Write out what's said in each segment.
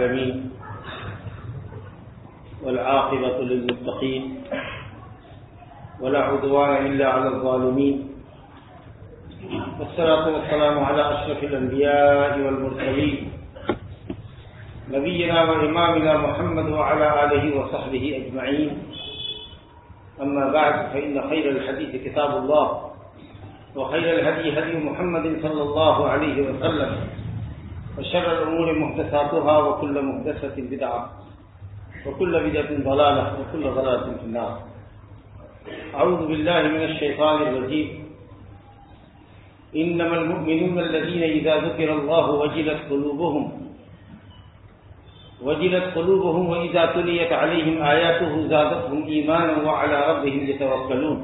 العالمين والعاقبة للمتقين ولا عدوان إلا على الظالمين والصلاة والسلام على أشرف الأنبياء والمرسلين نبينا وإمامنا محمد وعلى آله وصحبه أجمعين أما بعد فإن خير الحديث كتاب الله وخير الهدي هدي محمد صلى الله عليه وسلم وشر الأمور محدثاتها وكل محدثة بدعة وكل بدعة ضلالة وكل ضلالة في النار. أعوذ بالله من الشيطان الرجيم. إنما المؤمنون الذين إذا ذكر الله وجلت قلوبهم وجلت قلوبهم وإذا تليت عليهم آياته زادتهم إيمانا وعلى ربهم يتوكلون.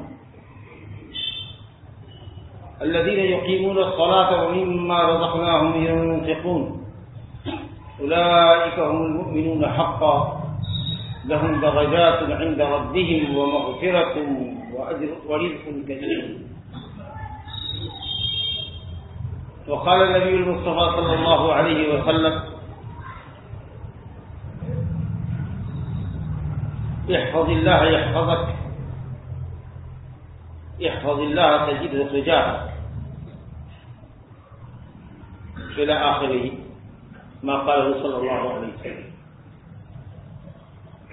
الذين يقيمون الصلاة ومما رزقناهم ينفقون. أولئك هم المؤمنون حقا. لهم درجات عند ربهم ومغفرة وأجر ورزق كريم. وقال النبي المصطفى صلى الله عليه وسلم احفظ الله يحفظك احفظ الله تجده تجاهك إلى آخره ما قاله صلی اللہ علیہ وسلم.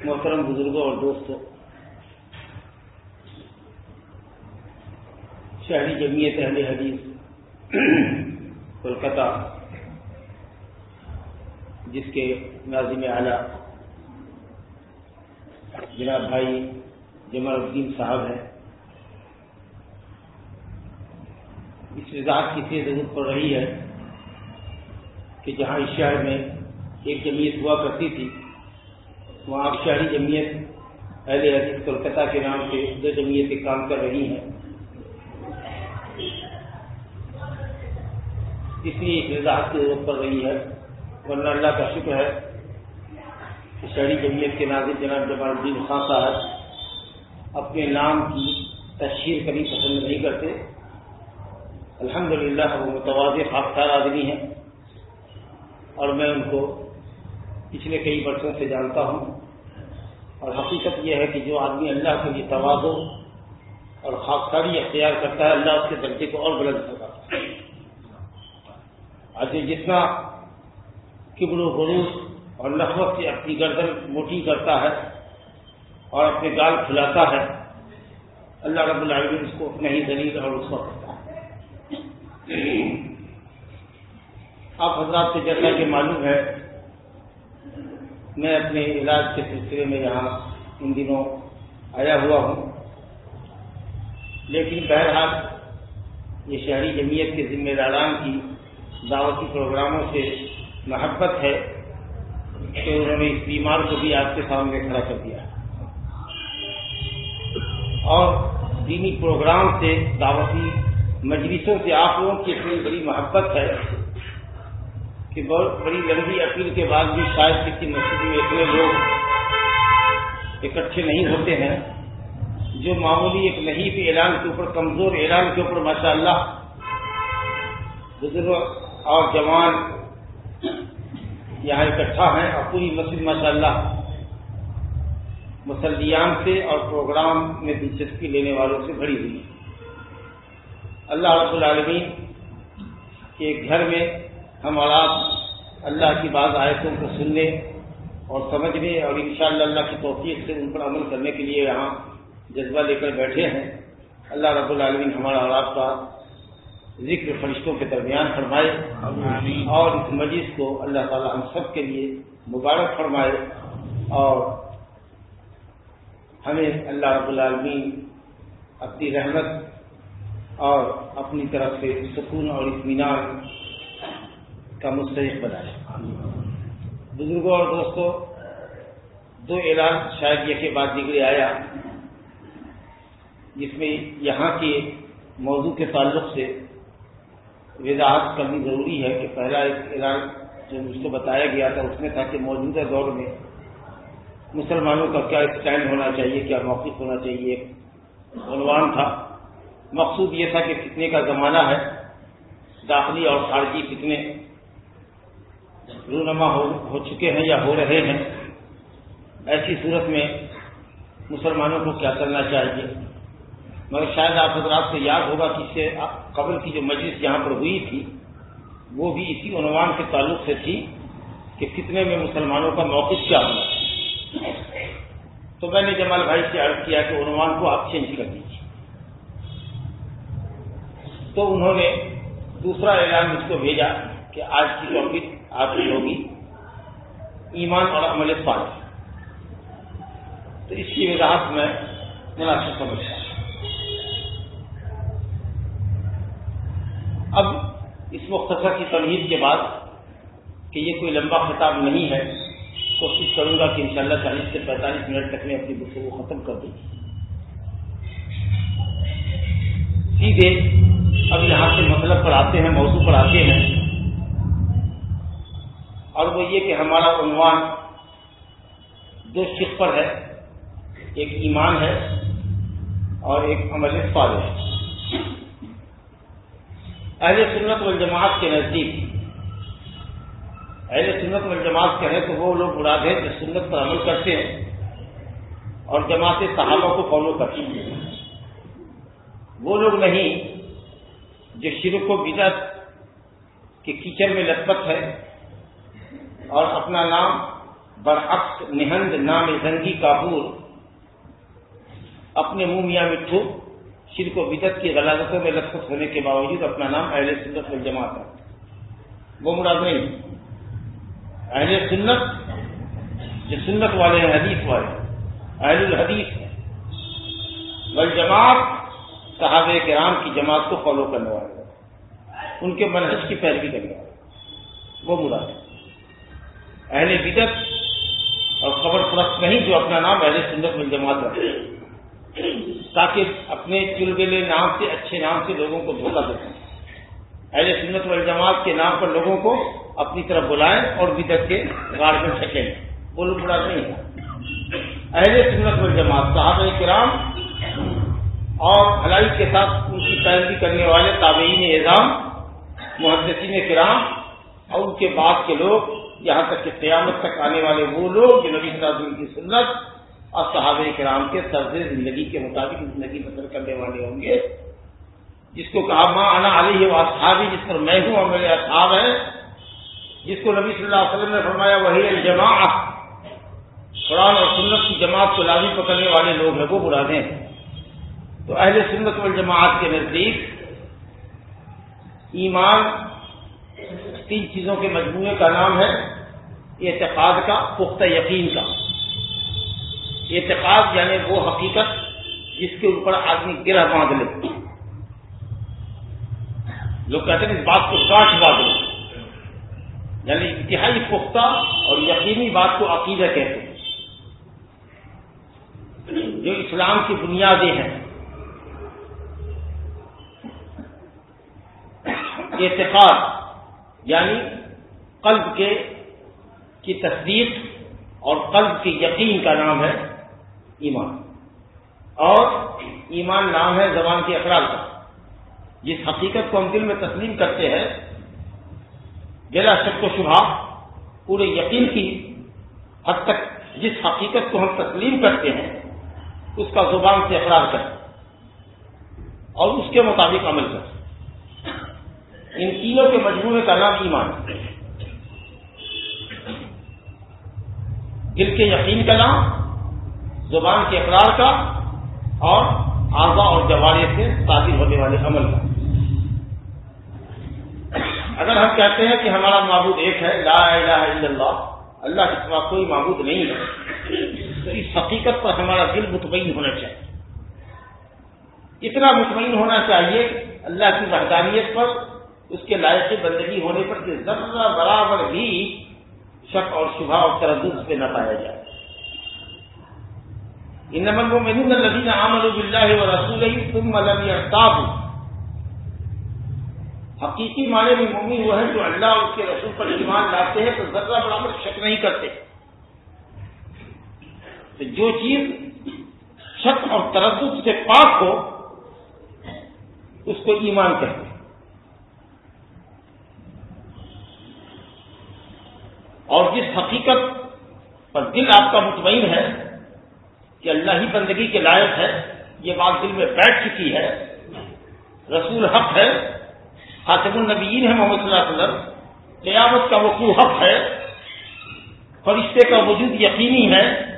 محترم بزرگوں اور دوستوں، شہری جمعیت اہل حدیث، کولکتہ، جس کے ناظم اعلیٰ جناب بھائی جمال الدین صاحب ہیں اس کی سے ضرورت پڑ رہی ہے کہ جہاں اس شہر میں ایک جمعیت ہوا کرتی تھی، وہاں اب شہری جمعیت، اہل حدیث کولکتہ کے نام سے دو جمعیتیں کام کر رہی ہیں۔ اس لیے اس وضاحت کی ضرورت پڑ رہی ہے۔ ورنہ اللہ کا شکر ہے کہ شہری جمعیت کے ناظر جناب جمال الدین خان صاحب اپنے نام کی تشہیر کبھی پسند نہیں کرتے۔ الحمدللہ وہ متوازی خاصار آدمی ہیں اور میں ان کو پچھلے کئی برسوں سے جانتا ہوں اور حقیقت یہ ہے کہ جو آدمی اللہ کے لیے توازو اور خاصاری اختیار کرتا ہے، اللہ اس کے درجے کو اور بلند کرتا ہے۔ آج جتنا کبر و غروس اور نفرت سے اپنی گردن موٹی کرتا ہے اور اپنے گال کھلاتا ہے، اللہ رب العالمین اس کو اپنا ہی دلیل اور اس وقت آپ حضرات سے جیسا کہ معلوم ہے، میں اپنے علاج کے سلسلے میں یہاں ان دنوں آیا ہوا ہوں۔ لیکن بہرحال یہ شہری جمعیت کے ذمہ داران کی دعوتی پروگراموں سے محبت ہے کہ انہوں نے اس بیمار کو بھی آپ کے سامنے کھڑا کر دیا۔ اور دینی پروگرام سے دعوتی مجلسوں سے آپ لوگوں کی اتنی بڑی محبت ہے کہ بہت بڑی لمبی اپیل کے بعد بھی شاید کسی مسجد میں اتنے لوگ اکٹھے نہیں ہوتے ہیں، جو معمولی ایک نہیں بھی اعلان کے اوپر، کمزور اعلان کے اوپر ماشاء اللہ بزرگ اور جوان یہاں اکٹھا ہیں اور پوری مسجد ماشاء اللہ مسلیان سے اور پروگرام میں دلچسپی لینے والوں سے بھری ہوئی ہے۔ اللہ رب العالمین کے گھر میں ہم اور آپ اللہ کی بعض آیتوں کو سننے اور سمجھنے اور انشاءاللہ اللہ کی توفیق سے ان پر عمل کرنے کے لیے یہاں جذبہ لے کر بیٹھے ہیں۔ اللہ رب العالمین ہمارا اور آپ کا ذکر فرشتوں کے درمیان فرمائے اور اس مجلس کو اللہ تعالی ہم سب کے لیے مبارک فرمائے اور ہمیں اللہ رب العالمین اپنی رحمت اور اپنی طرف سے سکون اور اطمینان کا مستحق بنائے۔ بزرگوں اور دوستوں، دو اعلان شاید یہ کے بعد نکلے آیا، جس میں یہاں کے موضوع کے تعلق سے وضاحت کرنی ضروری ہے کہ پہلا ایک اعلان جو مجھ کو بتایا گیا تھا، اس میں تھا کہ موجودہ دور میں مسلمانوں کا کیا اسٹینڈ ہونا چاہیے، کیا موقف ہونا چاہیے۔ عنوان تھا مقصود یہ تھا کہ فتنے کا زمانہ ہے، داخلی اور خارجی فتنے رونما ہو چکے ہیں یا ہو رہے ہیں۔ ایسی صورت میں مسلمانوں کو کیا کرنا چاہیے؟ مگر شاید آپ حضرات سے یاد ہوگا کہ اس سے قبل کی جو مجلس یہاں پر ہوئی تھی، وہ بھی اسی عنوان کے تعلق سے تھی کہ فتنے میں مسلمانوں کا موقف کیا ہونا۔ تو میں نے جمال بھائی سے عرض کیا کہ عنوان کو آپ چینج کر دیجیے تو انہوں نے دوسرا اعلان مجھ کو بھیجا کہ آج کی ٹاپک آپ کی ہوگی۔ ایمان اور عمل صالح۔ تو اس کی وضاحت میں مناسب سمجھتا ہوں۔ اب اس مختصر کی تمہید کے بعد کہ یہ کوئی لمبا خطاب نہیں ہے، کوشش کروں گا کہ انشاءاللہ چالیس سے پینتالیس منٹ تک میں اپنی گفتگو ختم کر دوں۔ سیدھے اب یہاں سے مطلب پر آتے ہیں، موضوع پر آتے ہیں۔ اور وہ یہ کہ ہمارا عنوان دو شک پر ہے، ایک ایمان ہے اور ایک عمل فال ہے۔ اہل سنت والجماعت کے نزدیک، اہل سنت والجماعت کہیں تو وہ لوگ مراد ہیں جو سنت پر عمل کرتے ہیں اور جماعت صحابہ کو فالو کرتے ہیں۔ وہ لوگ نہیں جو شرک و بدت کے کیچڑ میں لطپت ہے اور اپنا نام برعکس نہند نام زنگی کابور اپنے منہ میاں مٹھو شرک و بدت کی غلازتوں میں لطفت ہونے کے باوجود اپنا نام اہل سنت والجماعت ہے۔ وہ مراد نہیں اہل سنت، جو سنت والے ہیں حدیث والے، اہل الحدیث ہیں والجماعت صحابہ کرام کی جماعت کو فالو کرنے والے ان کے منحص کی پیروی کرنے والے وہ مراد ہے اہل بدت اور خبر پرست نہیں جو اپنا نام اہل سنت میں جماعت رکھتے تاکہ اپنے چلبلے نام سے، اچھے نام سے لوگوں کو دھوکہ دے اہل سنت والجماعت کے نام پر لوگوں کو اپنی طرف بلائیں اور بدت کے گاڑ میں سکیں وہ لوگ مراد نہیں ہے اہل سنت والجماعت، صحابہ کرام اور بھلائی کے ساتھ ان کی پیروی کرنے والے تابعین نظام محدثین کرام اور ان کے بعد کے لوگ، یہاں تک کہ قیامت تک آنے والے وہ لوگ جو نبی صلی اللہ علیہ وسلم کی سنت اور صحابہ کرام کے طرز زندگی کے مطابق زندگی بسر کرنے والے ہوں گے۔ جس کو کہا ماں آنا علی ہے وہ اصحابی جس پر میں ہوں اور میرے اصحاب ہیں، جس کو نبی صلی اللہ علیہ وسلم نے فرمایا، وہی الجماع قرآن اور سنت کی جماعت کو لازمی پکڑنے والے لوگ ہیں، وہ برادے ہیں۔ تو اہل سنت والجماعت کے نزدیک ایمان تین چیزوں کے مجموعے کا نام ہے، اعتقاد کا، پختہ یقین کا۔ اعتقاد یعنی وہ حقیقت جس کے اوپر آدمی گرہ باندھ لے۔ لوگ کہتے ہیں اس بات کو کاٹ باندھ لے۔ یعنی انتہائی پختہ اور یقینی بات کو عقیدہ کہتے ہیں۔ جو اسلام کی بنیادیں ہیں۔ اعتقاد یعنی قلب کے کی تصدیق اور قلب کے یقین کا نام ہے ایمان۔ اور ایمان نام ہے زبان کے اقرار کا۔ جس حقیقت کو ہم دل میں تسلیم کرتے ہیں، بلا شک و شبہ، پورے یقین کی حد تک جس حقیقت کو ہم تسلیم کرتے ہیں، اس کا زبان سے اقرار کریں اور اس کے مطابق عمل کریں ان تینوں کے مجموعے کا نام ایمان. دل کے یقین کا نام، زبان کے اقرار کا، اور آزا اور جوارے سے تعبیر ہونے والے عمل کا. اگر ہم کہتے ہیں کہ ہمارا معبود ایک ہے، لا الہ الا اللہ اللہ کے سوا کوئی معبود نہیں ہے، تو اس حقیقت پر ہمارا دل مطمئن ہونا چاہیے. اتنا مطمئن ہونا چاہیے اللہ کی وحدانیت پر اس کے لائق بندگی ہونے پر کہ ذرا برابر بھی شک اور شبہ اور تردد پہ نہ پایا جائے۔ ان نمبر وہ محمود الدین عامر اللہ و رسول تم ملب اختاب حقیقی معنی میں مومن وہ ہے جو اللہ اور اس کے رسول پر ایمان لاتے ہیں تو ذرہ برابر شک نہیں کرتے۔ تو جو چیز شک اور تردد سے پاک ہو، اس کو ایمان کہتے ہیں اور جس حقیقت پر دل آپ کا مطمئن ہے کہ اللہ ہی بندگی کے لائق ہے، یہ بات دل میں بیٹھ چکی ہے۔ رسول حق ہے خاطم النبیین ہے محمد صلی اللہ علیہ وسلم۔ قیامت کا وقوع حق ہے، فرشتے کا وجود یقینی ہے۔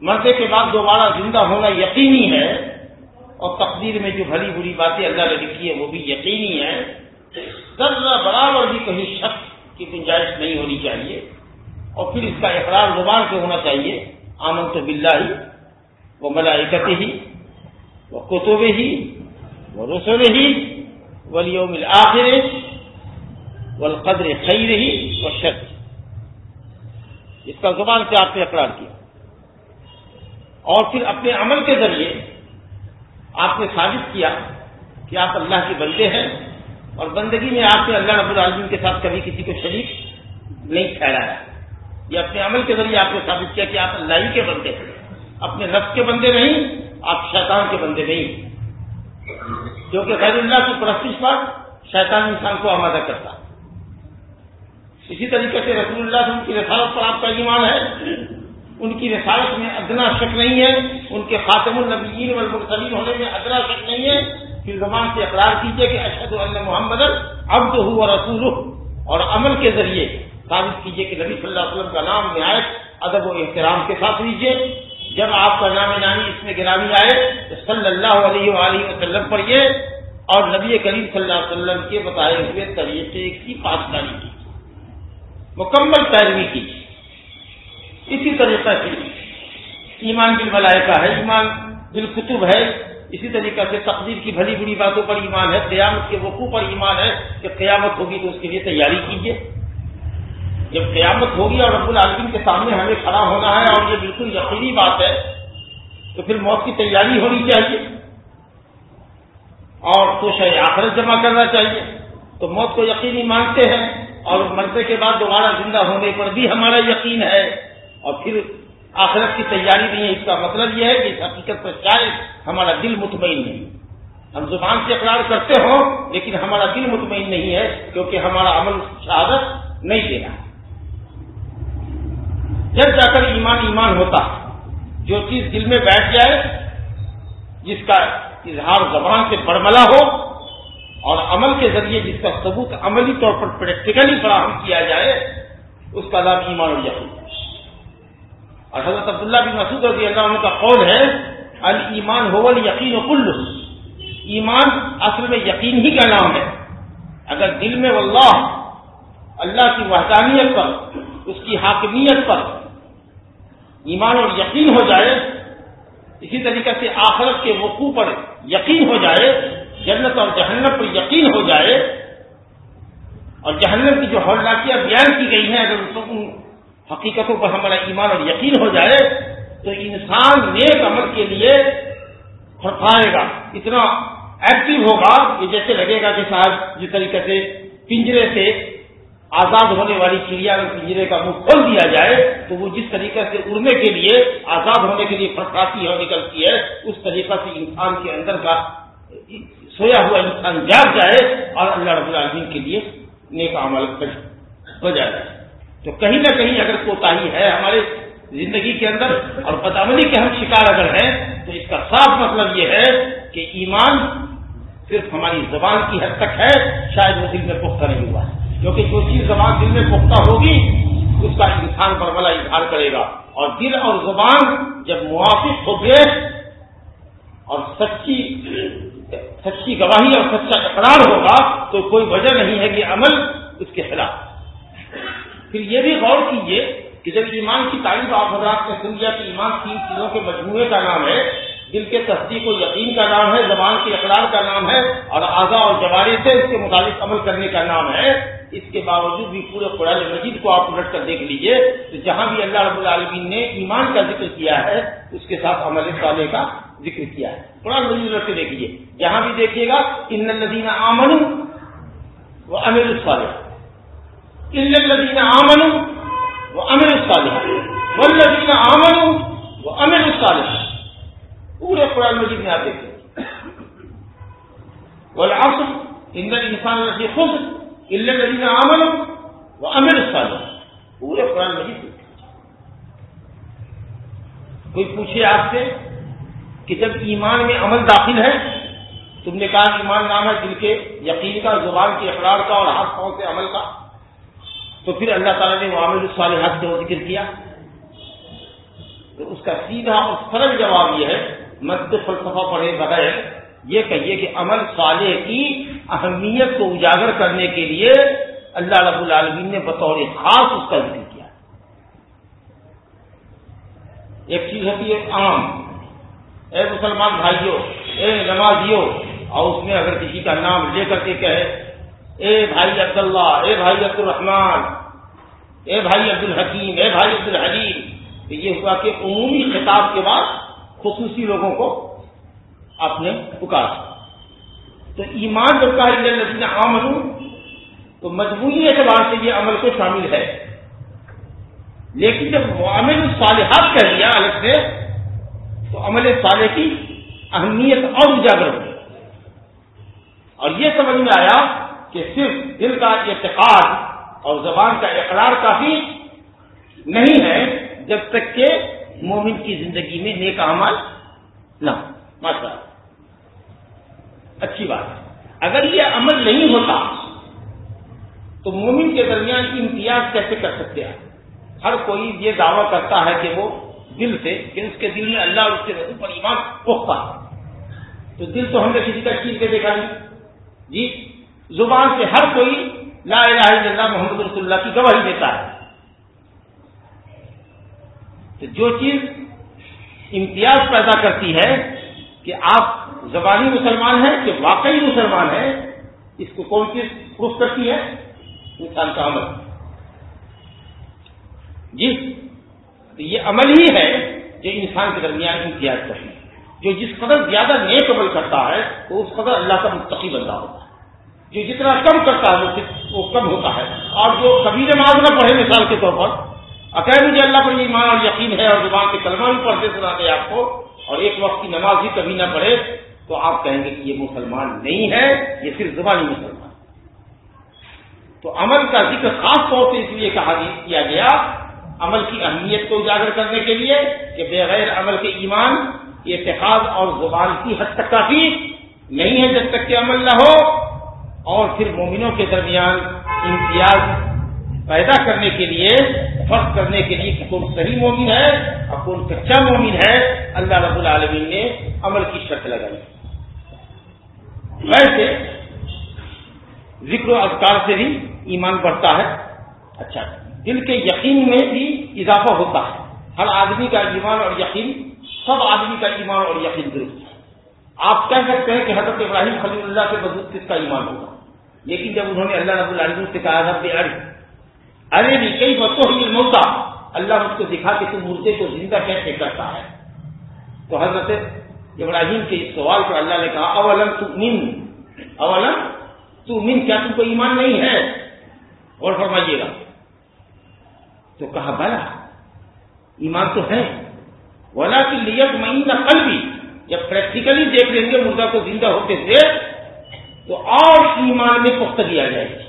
مردے کے بعد دوبارہ زندہ ہونا یقینی ہے۔ اور تقدیر میں جو بھلی بری باتیں اللہ نے لکھی ہے وہ بھی یقینی ہے ذرا برابر بھی کہیں شک کی گنجائش نہیں ہونی چاہیے اور پھر اس کا اقرار زبان سے ہونا چاہیے۔ آمن تو بلّہ ہی وہ ملائکت ہی وہ کتب ہی وہ رسول ہی ولیوم الآخر والقدر خیر ہی وہ شک اس کا زبان سے آپ نے اقرار کیا۔ اور پھر اپنے عمل کے ذریعے آپ نے ثابت کیا کہ آپ اللہ کے بندے ہیں۔ اور بندگی میں آپ نے اللہ رب العالمین کے ساتھ کبھی کسی کو شریک نہیں ٹھہرایا یہ اپنے عمل کے ذریعے آپ نے ثابت کیا کہ آپ اللہ ہی کے بندے ہیں۔ اپنے نفس کے بندے نہیں، آپ شیطان کے بندے نہیں۔ کیونکہ خیر اللہ کی پرستش پر شیطان انسان کو آمادہ کرتا۔ اسی طریقے سے رسول اللہ سے ان کی رسالت پر آپ کا ایمان ہے۔ ان کی رسالت میں ادنا شک نہیں ہے۔ ان کے خاتم النبیین والمرسلین ہونے میں ادنا شک نہیں ہے۔ پھر زبان سے اقرار کیجیے کہ اشد اللہ محمد اب تو ہوا رسول اور عمل کے ذریعے ثابت کیجیے کہ نبی صلی اللہ علیہ وسلم کا نام نہایت ادب و احترام کے ساتھ لیجیے جب آپ کا نام نانی اس میں گرامی آئے تو صلی اللہ علیہ وآلہ وسلم پر یہ اور نبی کریم صلی اللہ علیہ وسلم کے بتائے ہوئے طریقے کی پاسداری کی۔ مکمل پیروی کی۔ اسی طریقے سے ایمان بالملائکہ ہے، ایمان بالکتب ہے اسی طریقے سے تقدیر کی بھلی بڑی باتوں پر ایمان ہے، قیامت کے وقوع پر ایمان ہے کہ قیامت ہوگی تو اس کے لیے تیاری کیجیے جب قیامت ہوگی اور رب العالمین کے سامنے ہمیں کھڑا ہونا ہے اور یہ بالکل یقینی بات ہے، تو پھر موت کی تیاری ہونی چاہیے۔ اور تو شاید آخرت جمع کرنا چاہیے۔ تو موت کو یقینی مانتے ہیں اور مرنے کے بعد دوبارہ زندہ ہونے پر بھی ہمارا یقین ہے۔ اور پھر آخرت کی تیاری نہیں ہے اس کا مطلب یہ ہے کہ اس حقیقت پر شاید ہمارا دل مطمئن نہیں۔ ہم زبان سے اقرار کرتے ہوں، لیکن ہمارا دل مطمئن نہیں ہے کیونکہ ہمارا عمل شہادت نہیں دے رہا۔ جب جا کر ایمان ایمان ہوتا، جو چیز دل میں بیٹھ جائے، جس کا اظہار زبان سے برملا ہو، اور عمل کے ذریعے جس کا ثبوت عملی طور پر پریکٹیکلی فراہم کیا جائے، اس کا نام ایمان اور یقین۔ اور حضرت عبداللہ بن مسعود رضی اللہ عنہ کا قول ہے المان ہو یقین و کل ایمان اصل میں یقین ہی کا نام ہے۔ اگر دل میں واللہ، اللہ کی وحدانیت پر، اس کی حاکمیت پر ایمان اور یقین ہو جائے، اسی طریقے سے آخرت کے وقوع پر یقین ہو جائے، جنت اور جہنم پر یقین ہو جائے، اور جہنم کی جو حولاکیاں بیان کی گئی ہیں، اگر حقیقتوں پر ہمارا ایمان اور یقین ہو جائے تو انسان نیک عمل کے لیے پھڑپھائے گا۔ اتنا ایکٹیو ہوگا کہ جیسے لگے گا کہ صاحب جس طریقے سے پنجرے سے آزاد ہونے والی چڑیا اگر پنجرے کا منہ کھول دیا جائے تو وہ جس طریقے سے اڑنے کے لیے آزاد ہونے کے لیے فرقاتی اور نکلتی ہے، اس طریقے سے انسان کے اندر کا سویا ہوا انسان جاگ جائے اور اللہ رب العالمین کے لیے نیک عمل ہو جائے۔ تو کہیں نہ کہیں اگر کوتا ہے ہمارے زندگی کے اندر اور بدعملی کے ہم شکار اگر ہیں، تو اس کا صاف مطلب یہ ہے کہ ایمان صرف ہماری زبان کی حد تک ہے، شاید وہ دل میں پختہ نہیں ہوا۔ ہے کیونکہ جو چیز زبان دل میں پختہ ہوگی، اس کا انسان پر بلا اظہار کرے گا۔ اور دل اور زبان جب موافق ہو گئے اور سچی سچی گواہی اور سچا اقرار ہوگا، تو کوئی وجہ نہیں ہے کہ عمل اس کے خلاف۔ پھر یہ بھی غور کیجیے کہ جب ایمان کی تعریف آپ حضرات نے سن لیا کہ ایمان تین چیزوں کے مجموعے کا نام ہے، دل کے تصدیق و یقین کا نام ہے، زبان کے اقرار کا نام ہے اور اعضا اور جواری سے اس کے مطابق عمل کرنے کا نام ہے، اس کے باوجود بھی پورے قرآن مجید کو آپ الٹ کر دیکھ لیجیے تو جہاں بھی اللہ رب العالمین نے ایمان کا ذکر کیا ہے، اس کے ساتھ عمل صالح کا ذکر کیا ہے۔ قرآن مجید الٹ کے دیکھیے جہاں بھی دیکھیے گا، ان الدین آمن وہ امیر الصالح الدین آمن وہ امیر الصالح والذین آمن وہ امیر الصالح پورے قرآن مجید میں آتے تھے والعصر ان انسان رسی خود الدین آمن وہ امیر الصالح پورے قرآن مجید کوئی پوچھے آپ سے کہ جب ایمان میں عمل داخل ہے، تم نے کہا ایمان نام ہے دل کے یقین کا، زبان کے اقرار کا اور ہاتھ پاؤں سے عمل کا۔ تو پھر اللہ تعالیٰ نے معامل الصالحات کا ذکر کیا، تو اس کا سیدھا اور سرل جواب یہ ہے مد فلسفہ پڑھے بغیر یہ کہیے کہ عمل صالح کی اہمیت کو اجاگر کرنے کے لیے اللہ رب العالمین نے بطور خاص اس کا ذکر کیا۔ ایک چیز ہوتی ہے، عام۔ اے مسلمان بھائیوں، اے نمازیوں، اور اس میں اگر کسی کا نام لے کر کے کہے اے بھائی عبداللہ، اے بھائی عبد الرحمان اے بھائی عبد الحکیم اے بھائی عبد الحلیم تو یہ ہوا کہ عمومی خطاب کے بعد خصوصی لوگوں کو آپ نے پکار تو ایمان جب کا نظین عام ہوں تو مجموعی اعتبار سے یہ عمل کو شامل ہے۔ لیکن جب معامل الصالحات کہہ دیا الگ سے، تو عمل صالح کی اہمیت اور اجاگر ہوئی اور یہ سمجھ میں آیا کہ صرف دل کا اعتقاد اور زبان کا اقرار کافی نہیں ہے، جب تک کہ مومن کی زندگی میں نیک عمل نہ ماشاء اچھی بات اگر یہ عمل نہیں ہوتا، تو مومن کے درمیان امتیاز کیسے کر سکتے ہیں؟ ہر کوئی یہ دعویٰ کرتا ہے کہ وہ دل سے، کہ اس کے دل میں اللہ اور اس کے رسول پر ایمان پختہ تو دل تو ہم نے کسی کا چیز کے دیکھا نہیں۔ جی؟ زبان سے ہر کوئی لا الہ الا اللہ محمد رسول اللہ کی گواہی دیتا ہے۔ تو جو چیز امتیاز پیدا کرتی ہے کہ آپ زبانی مسلمان ہیں کہ واقعی مسلمان ہیں، اس کو کون چیز پروف کرتی ہے؟ انسان کا عمل۔ جی تو یہ عمل ہی ہے جو انسان کے درمیان امتیاز کرتی ہے۔ جو جس قدر زیادہ نیک عمل کرتا ہے، وہ اس قدر اللہ کا مستقی بندہ ہوتا ہے۔ جو جتنا کم کرتا ہے وہ کم ہوتا ہے۔ اور جو کبھی نماز نہ پڑھے مثال کے طور پر عقید مجھے اللہ پر ایمان اور یقین ہے اور زبان کے کلمہ بھی پڑھتے سناتے آپ کو، اور ایک وقت کی نماز بھی کبھی نہ پڑھے، تو آپ کہیں گے کہ یہ مسلمان نہیں ہے، یہ صرف زبانی مسلمان تو عمل کا ذکر خاص طور سے اس لیے کہا جی- کیا گیا، عمل کی اہمیت کو اجاگر کرنے کے لیے کہ بغیر عمل کے ایمان اتحاد اور زبان کی حد تک کافی نہیں ہے جب تک کہ عمل نہ ہو۔ اور پھر مومنوں کے درمیان امتیاز پیدا کرنے کے لیے فرق کرنے کے لیے کہ کون صحیح مومن ہے اور کون کچا مومن ہے، اللہ رب العالمین نے عمل کی شرط لگائی۔ ویسے ذکر و اذکار سے بھی ایمان بڑھتا ہے۔ اچھا دل کے یقین میں بھی اضافہ ہوتا ہے۔ ہر آدمی کا ایمان اور یقین، سب آدمی کا ایمان اور یقین درست ہے۔ آپ کہہ سکتے ہیں کہ حضرت ابراہیم خلیل اللہ کے مضبوط کس کا ایمان ہوگا؟ لیکن جب انہوں نے اللہ رب العالمین سے کہا، رب ارے ارے بھی کئی بچوں ہی موتا اللہ اس کو دکھا کہ تم مردے کو زندہ کیسے کرتا ہے؟ تو حضرت ابراہیم کے اس سوال پر اللہ نے کہا، اولم تو من اولم تو من کیا تم کو ایمان نہیں ہے؟ اور فرمائیے گا۔ تو کہا، بلا، ایمان تو ہے۔ ولا کی لیت مئی کل بھی جب پریکٹیکلی دیکھ لیں گے مردہ کو زندہ ہوتے ہوئے تو اور ایمان میں پختگی آ جائے گی۔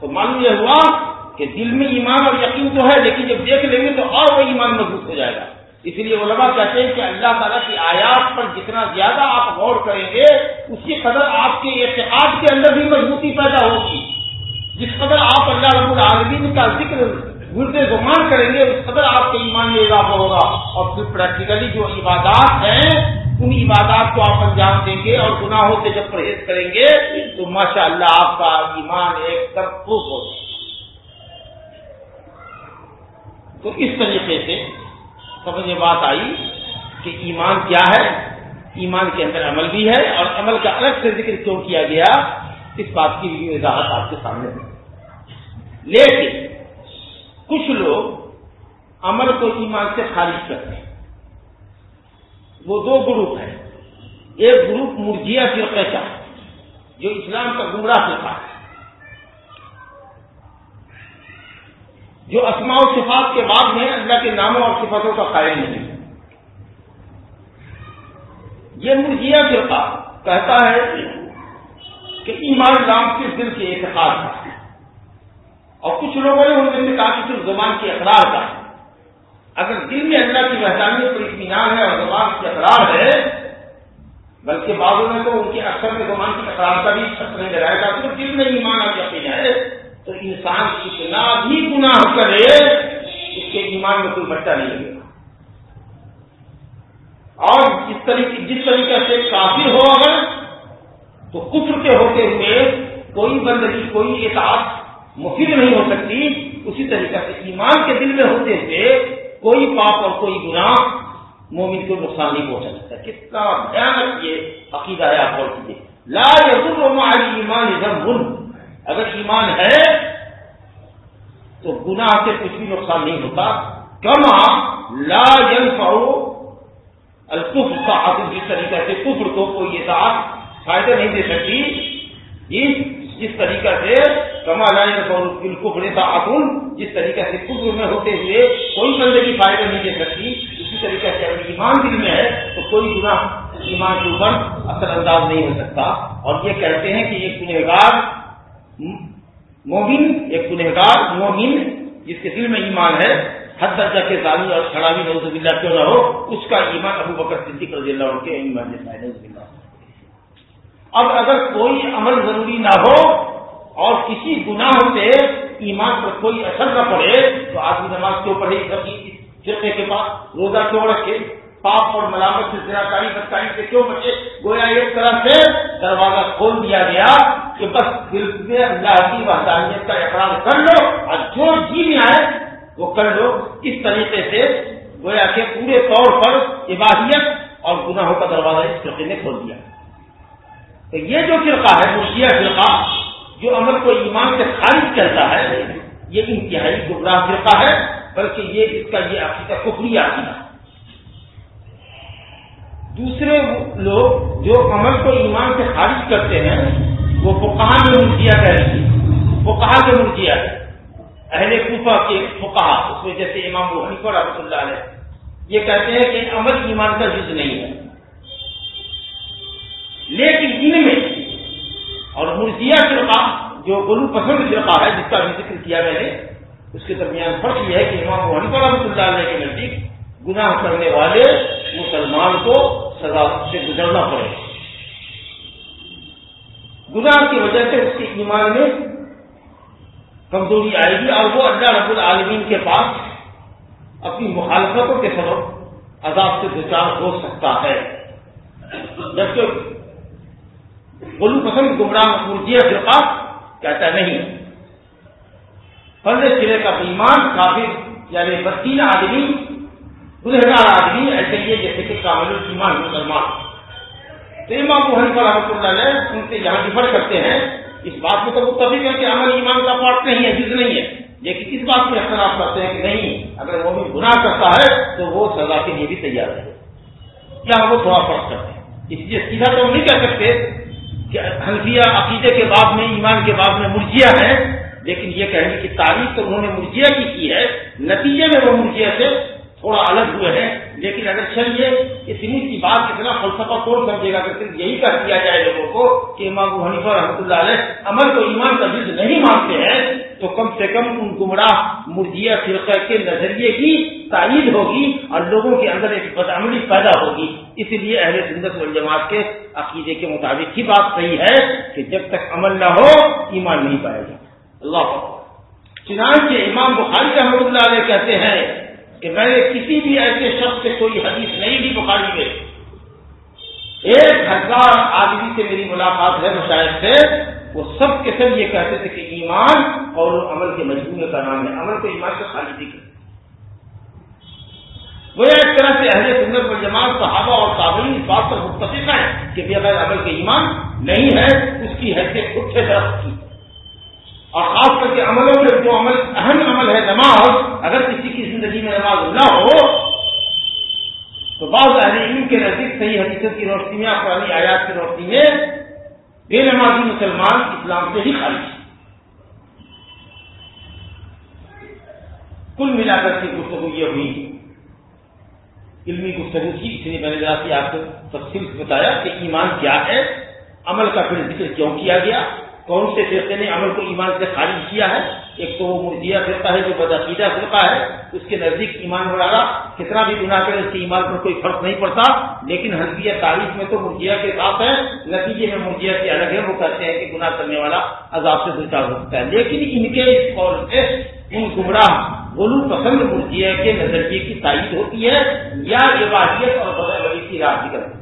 تو معلوم یہ ہوا کہ دل میں ایمان اور یقین تو ہے، لیکن جب دیکھ لیں گے تو اور وہ ایمان مضبوط ہو جائے گا۔ اس لیے علماء کہتے ہیں کہ اللہ تعالیٰ کی آیات پر جتنا زیادہ آپ غور کریں گے، اسی قدر آپ کے اعتقاد کے اندر بھی مضبوطی پیدا ہوگی۔ جس قدر آپ اللہ رب العالمین کا ذکر گردے گمان کریں گے، اس قدر آپ کے ایمان میں اضافہ ہوگا۔ اور پھر پریکٹیکلی جو عبادات ہیں ان عبادات کو آپ انجام دیں گے اور گناہوں سے جب پرہیز کریں گے، تو ماشاء اللہ آپ کا ایمان ایک دم خوب ہو تو اس طریقے سے سمجھ میں بات آئی کہ ایمان کیا ہے؟ ایمان کے اندر عمل بھی ہے اور عمل کا الگ سے ذکر کیوں کیا گیا؟ اس بات کی بھی وضاحت آپ کے سامنے ہے۔ لیکن کچھ لوگ عمل کو ایمان سے خارج کرتے ہیں۔ وہ دو گروپ ہیں۔ ایک گروپ مرجیا فرقے کا، جو اسلام کا گمراہ فرقہ ہے۔ جو اسماع و صفات کے بعد میں اللہ کے ناموں اور صفتوں کا قائل نہیں۔ یہ مرجیا فرقہ کہتا ہے کہ ایمان نام صرف دل کے اعتقاد کا ہے۔ اور کچھ لوگوں نے ان میں کہا کہ صرف زبان کے اقرار کا ہے۔ اگر دل میں اللہ کی محتاجیوں پر اطمینان ہے اور زبان کی اقرار ہے، بلکہ بعضوں میں تو ان کے اکثر میں زبان کی اقرار کا بھی شخص نہیں لگایا گا صرف دل میں ایمان اور یقین ہے تو انسان کتنا بھی گناہ کرے، اس کے ایمان میں کوئی بچہ نہیں لگے گا۔ اور جس طریقے جس طریقے سے کافر ہو اگر، تو کفر کے ہوتے ہوئے کوئی بندگی، کوئی اطاعت مفید نہیں ہو سکتی، اسی طریقے سے ایمان کے دل میں ہوتے ہوئے کوئی پاپ اور کوئی گناہ مومن کو نقصان نہیں پہنچا سکتا۔ کتنا بھیانک یہ عقیدہ ہے آپ اور لا ایمان ضرور اگر ایمان ہے تو گناہ سے کچھ بھی نقصان نہیں ہوتا۔ کما لا الکف کا جس طریقے سے کفر کو کوئی اطاعت فائدہ نہیں دے سکتی جس طریقہ سے کما لا بالکفر تعاون جس طریقے سے کفر میں ہوتے ہوئے کوئی بندے کی فائدہ نہیں دے سکتی، اسی طریقے سے اگر ایمان دل میں ہے، تو کوئی گناہ ایمان کے اوپر اثر انداز نہیں ہو سکتا۔ اور یہ کہتے ہیں کہ یہ گنہگار مومن ایک گنہگار مومن جس کے دل میں ایمان ہے، حد درجہ کے دانی اور شرابی نوز اللہ کیوں نہ ہو، اس کا ایمان ابو بکر صدیق رضی اللہ عنہ کے ایمان اب اگر کوئی عمل ضروری نہ ہو اور کسی گناہ سے ایمان پر کوئی اثر نہ پڑے تو آدمی نماز کیوں پڑھے فرقے کے پاس روزہ کیوں رکھے؟ پاپ اور ملامت سے ذرا کاری بدکاری سے کیوں بچے؟ گویا ایک طرح سے دروازہ کھول دیا گیا کہ بس دل میں اللہ کی وحدانیت کا اقرار کر لو اور جو جی میں آئے وہ کر لو۔ اس طریقے سے گویا کہ پورے طور پر عبادیت اور گناہوں کا دروازہ اس فرقے نے کھول دیا۔ تو یہ جو فرقہ ہے مرشیا فرقہ جو عمل کو ایمان سے خارج کرتا ہے، یہ انتہائی گمراہ فرقہ ہے، بلکہ یہ اس کا یہ عقیدہ کفری عقیدہ دوسرے لوگ جو عمل کو ایمان سے خارج کرتے ہیں، وہ فقہ میں مرجیا کہتے ہیں۔ فقہ کے مرجیا اہل کوفہ کے فقہ اس میں جیسے امام حنیفہ رحمۃ اللہ علیہ۔ یہ کہتے ہیں کہ عمل ایمان کا جز نہیں ہے۔ لیکن ان میں اور مرزیا فرقہ جو گلو پسند فرقہ ہے، جس کا بھی ذکر کیا میں نے، اس کے درمیان فرق یہ ہے کہ امام حنیفہ رحمۃ اللہ علیہ کے نزدیک گناہ کرنے والے مسلمان کو سزا سے گزرنا پڑے۔ گناہ کی وجہ سے اس کے ایمان میں کمزوری آئے گی اور وہ اللہ رب العالمین کے پاس اپنی مخالفتوں کے سبب عذاب سے گزار ہو سکتا ہے۔ جبکہ بلو پسند گمراہ مرجیہ کے پاس کہتا نہیں۔ پندرہ سرے کا ایمان کافی یعنی بتین آدمی، گنہگار آدمی ایسے ہی جیسے کہ کامل ایمان مسلمان۔ تو امام کو حنفہ رحمۃ اللہ علیہ ان سے یہاں ڈفر کرتے ہیں، اس بات میں تو متفق ہے کہ عمل ایمان کا پارٹ نہیں ہے، جز نہیں ہے۔ لیکن اس بات میں اختلاف کرتے ہیں کہ نہیں، اگر وہ بھی گناہ کرتا ہے تو وہ سزا کے لیے بھی تیار ہے۔ کیا وہ تھوڑا فرق کرتے ہیں۔ اس لیے سیدھا تو ہم نہیں کہہ سکتے کہ حنفیہ عقیدے کے بعد میں، ایمان کے بعد میں مرجیا ہے، لیکن یہ کہنے کی تعریف تو انہوں نے مرجیا کی کی ہے، نتیجے میں وہ مرجیا سے تھوڑا الگ ہوئے ہیں، لیکن اگر چلیے اتنی کی بات کتنا فلسفہ توڑ سمجھے گا کہ صرف یہی کر دیا جائے لوگوں کو کہ امام حنیفہ رحمۃ اللہ علیہ امر کو ایمان کا جلد نہیں مانتے ہیں تو کم سے کم ان گمراہ مرجیا فرقہ کے نظریے کی تائید ہوگی اور لوگوں کے اندر ایک بدعملی پیدا ہوگی۔ اس لیے اہل سندت والجماعت کے عقیدے کے مطابق ہی بات صحیح ہے کہ جب تک عمل نہ ہو، ایمان نہیں پائے گا اللہ چنانچہ امام بخاری رحمۃ اللہ علیہ کہتے ہیں کہ میں نے کسی بھی ایسے شخص سے کوئی حدیث نہیں دی بخاری میں۔ ایک ہزار آدمی سے میری ملاقات ہے مشاہد سے۔ وہ سب کے سب یہ کہتے تھے کہ ایمان اور عمل کے مجموعے کا نام ہے۔ عمل کو ایمان سے خالی دی وہ ایک طرح سے اہل سندر پر جماعت صحابہ اور تعبین اس بات پر متفق ہے کہ بغیر عمل کے ایمان نہیں ہے، اس کی حیثیت خود سے درخت کی۔ اور خاص کر کے عملوں میں جو عمل، اہم عمل ہے نماز، اگر کسی کی زندگی میں نماز نہ ہو، تو بعض اہل علم کے نزدیک صحیح حقیقت کی روشنی میں پرانی آیات کی روشنی میں بے نمازی مسلمان اسلام سے ہی خارج کل ملا کر کے گفتگو یہ ہوئی۔ علمی گفتگو کی اس لیے میں نے ذرا آپ کو تفصیل سے بتایا کہ ایمان کیا ہے، عمل کا پھر ذکر کیوں کیا گیا، کون سے فیصلے نے عمل کو ایمان سے خارج کیا ہے ایک تو وہ مرجیا فرقہ ہے جو بدعقیدہ فرقہ ہے، اس کے نزدیک ایمان والا کتنا بھی گناہ کرے، اس کے ایمان پر کوئی فرق نہیں پڑتا۔ لیکن حلفیہ تاریخ میں تو مرجیا کے ساتھ ہے۔ نتیجے میں مرجیا سے الگ ہے وہ کہتے ہیں کہ گناہ کرنے والا عذاب سے دو ہو سکتا ہے۔ لیکن ان کے اس قول سے ان گمراہ، غلو پسند مرجیا کے نظریے کی تائید ہوتی ہے یا عبادیت اور بدل بڑی کی راہ ہے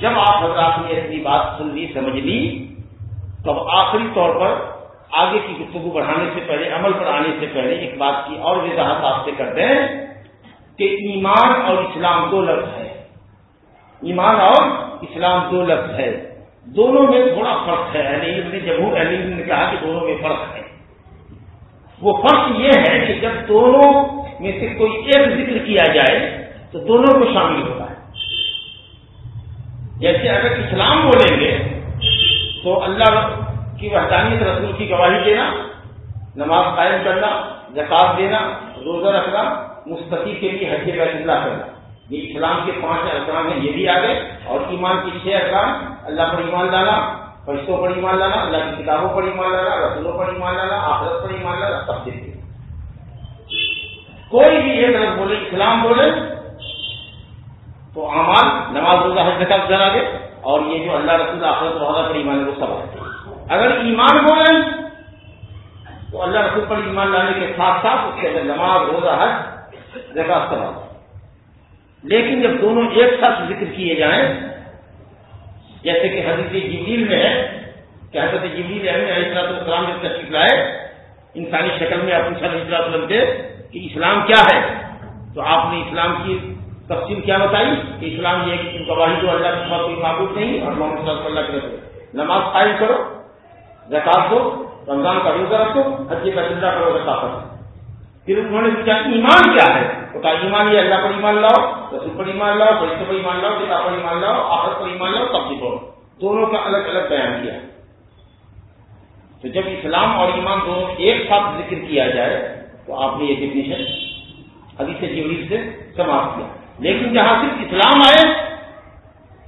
جب آپ حضرات نے اپنی بات سن لی سمجھ لی تو آخری طور پر آگے کی گفتگو بڑھانے سے پہلے، عمل پر آنے سے پہلے ایک بات کی اور وضاحت آپ سے کرتے ہیں کہ ایمان اور اسلام دو لفظ ہے ایمان اور اسلام دو لفظ ہے دونوں میں تھوڑا فرق ہے۔ علیم نے جمہور علیم نے کہا کہ دونوں میں فرق ہے۔ وہ فرق یہ ہے کہ جب دونوں میں سے کوئی ایک ذکر کیا جائے تو دونوں کو شامل ہوتا ہے۔ جیسے اگر اسلام بولیں گے تو اللہ کی وحدانیت رسول کی گواہی دینا، نماز قائم کرنا زکات دینا، روزہ رکھنا مستقی کے لیے حج بیت اللہ کرنا۔ یہ اسلام کے پانچ ارکان ہیں، یہ بھی آ گئے اور ایمان کی چھ ارکان اللہ پر ایمان لانا، فرشتوں پر ایمان لانا، اللہ کی کتابوں پر ایمان لانا، رسولوں پر ایمان لانا، آخرت پر ایمان لانا، سب دیتے کوئی بھی ایک لفظ بولے، اسلام بولے، تو امان نماز، روزہ، حج زکات ذرا آگے اور یہ جو اللہ رسول آخرت وغیرہ پر ایمان ہے وہ سب آتے اگر ایمان بولے تو اللہ رسول پر ایمان لانے کے ساتھ ساتھ اس کے اندر نماز، روزہ، حج زکات سب لیکن جب دونوں ایک ساتھ ذکر کیے جائیں، جیسے کہ حضرت جبریل میں ہے، کہ حضرت جبریل علیہ السلام جب تشریف لائے، انسانی شکل میں آپ پوچھا وسلم سے کہ اسلام کیا ہے؟ تو آپ نے اسلام کی تفصیل کیا بتائی؟ کہ اسلام یہ کہ گواہی جو اللہ کے کوئی معبود نہیں اور محمد صلی اللہ علیہ وسلم نماز قائم کرو۔ زکات دو، رمضان کا روزہ رکھو حجی کا چندہ کرو، زکات کرو پھر انہوں نے پوچھا ایمان کیا ہے؟ تو کہا، ایمان یہ اللہ پر ایمان لاؤ، رسول پر ایمان لاؤ فرشتے پر ایمان لاؤ، کتاب پر ایمان لاؤ آخر پر ایمان لاؤ تب بھی پڑھو دونوں کا الگ الگ بیان کیا۔ تو جب اسلام اور ایمان دونوں ایک ساتھ ذکر کیا جائے، تو آپ نے یہ ڈیفینیشن حدیث جبریل سے سماپت کیا۔ لیکن جہاں صرف اسلام آئے،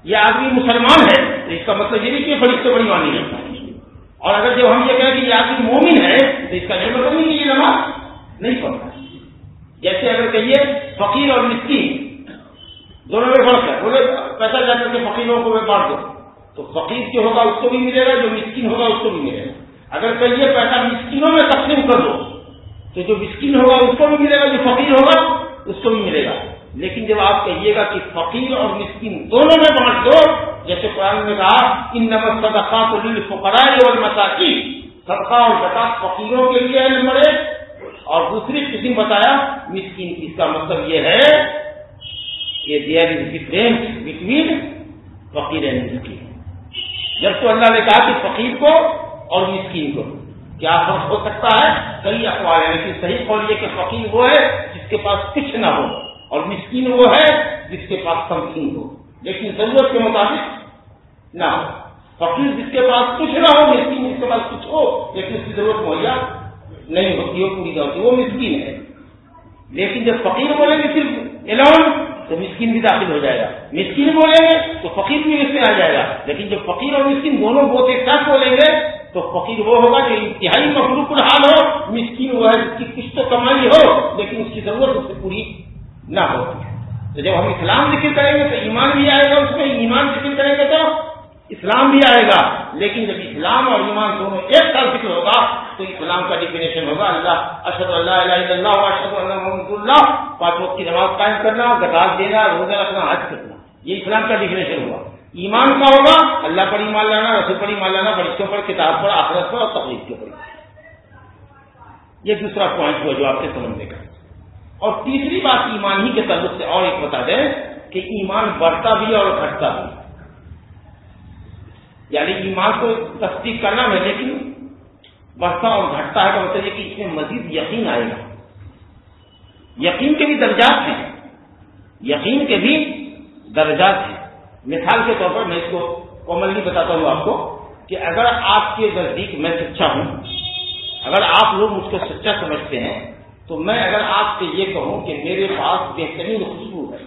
یہ آدمی مسلمان ہے، تو اس کا مطلب یہ نہیں کہ بڑی سے بڑی مانی ہے اور اگر جب ہم یہ کہیں کہ یہ آدمی مومن ہے، تو اس کا یہ مطلب نہیں کہ یہ نماز نہیں پڑھتا۔ جیسے اگر کہیے فقیر اور مسکین، دونوں میں فرق ہے۔ بولے پیسہ جا کر کے فقیروں کو میں بانٹ دو۔ تو فقیر جو ہوگا اس کو بھی ملے گا، جو مسکین ہوگا اس کو بھی ملے گا۔ اگر کہیے پیسہ مسکینوں میں تقسیم کر دو، تو جو مسکین ہوگا اس کو بھی ملے گا، جو فقیر ہوگا اس کو بھی ملے گا۔ لیکن جب آپ کہیے گا کہ فقیر اور مسکین دونوں میں بانٹ دو جیسے قرآن نے کہا ان نمبر صدقہ کو فکرائے اور مساقی صدقہ اور زکات فقیروں کے لیے نمبر ایک اور دوسری قسم بتایا، مسکین، اس کا مطلب یہ ہے کہ دیئر از ڈفرینس بٹوین فقیر اینڈ مسکین۔ جب تو اللہ نے کہا کہ فقیر کو اور مسکین کو، کیا فرق ہو سکتا ہے؟ کئی اخبار ہے لیکن صحیح قول یہ کہ فقیر وہ ہے جس کے پاس کچھ نہ ہو، اور مسکین وہ ہے جس کے پاس تمکین ہو۔ لیکن ضرورت کے مطابق نہ ہو۔ فقیر جس کے پاس کچھ نہ ہو، مسکین جس کے پاس کچھ ہو، لیکن اس کی ضرورت مہیا نہیں ہوتی ہو پوری ہوتی وہ مسکین ہے۔ لیکن جب فقیر بولیں گے صرف الاؤن تو مسکین بھی داخل ہو جائے گا۔ مسکین بولیں گے تو فقیر بھی اس میں آ جائے گا۔ لیکن جب فقیر اور مسکین دونوں بہت ایک ساتھ بولیں گے، تو فقیر وہ ہوگا جو انتہائی مخلوق الحال ہو، مسکین وہ ہے جس کی کچھ تو کمائی ہو، لیکن اس کی ضرورت اس سے پوری نہ ہوتی۔ تو جب ہم اسلام ذکر کریں گے تو ایمان بھی آئے گا، اس میں ایمان ذکر کریں گے تو اسلام بھی آئے گا۔ لیکن جب اسلام اور ایمان دونوں ایک ساتھ ذکر ہوگا تو اسلام کا ڈیفینیشن ہوگا اللہ اشد اللہ علیہ اللہ اشد اللہ محمد اللہ۔ پانچ وقت کی نماز قائم کرنا گٹاس دینا، روزہ رکھنا، حج کرنا۔ یہ اسلام کا ڈیفینیشن ہوگا۔ ایمان کا ہوگا، اللہ پر ایمان لانا، رسول پر ایمان لانا، فرشتوں پر، کتاب پر، آخرت پر اور تقریب کے اوپر۔ یہ دوسرا پوائنٹ ہوا جو آپ سے سمجھنے کا۔ اور تیسری بات ایمان ہی کے تعلق سے اور ایک بتا دیں کہ ایمان بڑھتا بھی اور گھٹتا بھی یعنی ایمان کو تصدیق کرنا ہے لیکن بڑھتا اور گھٹتا ہے کا مطلب یہ کہ اس میں مزید یقین آئے گا۔ یقین کے بھی درجات ہیں۔ یقین کے بھی درجات ہیں۔ مثال کے طور پر میں اس کو کوملی بتاتا ہوں آپ کو کہ اگر آپ کے نزدیک میں سچا ہوں، اگر آپ لوگ مجھ کو سچا سمجھتے ہیں تو میں اگر آپ سے یہ کہوں کہ میرے پاس بہترین خوشبو ہے،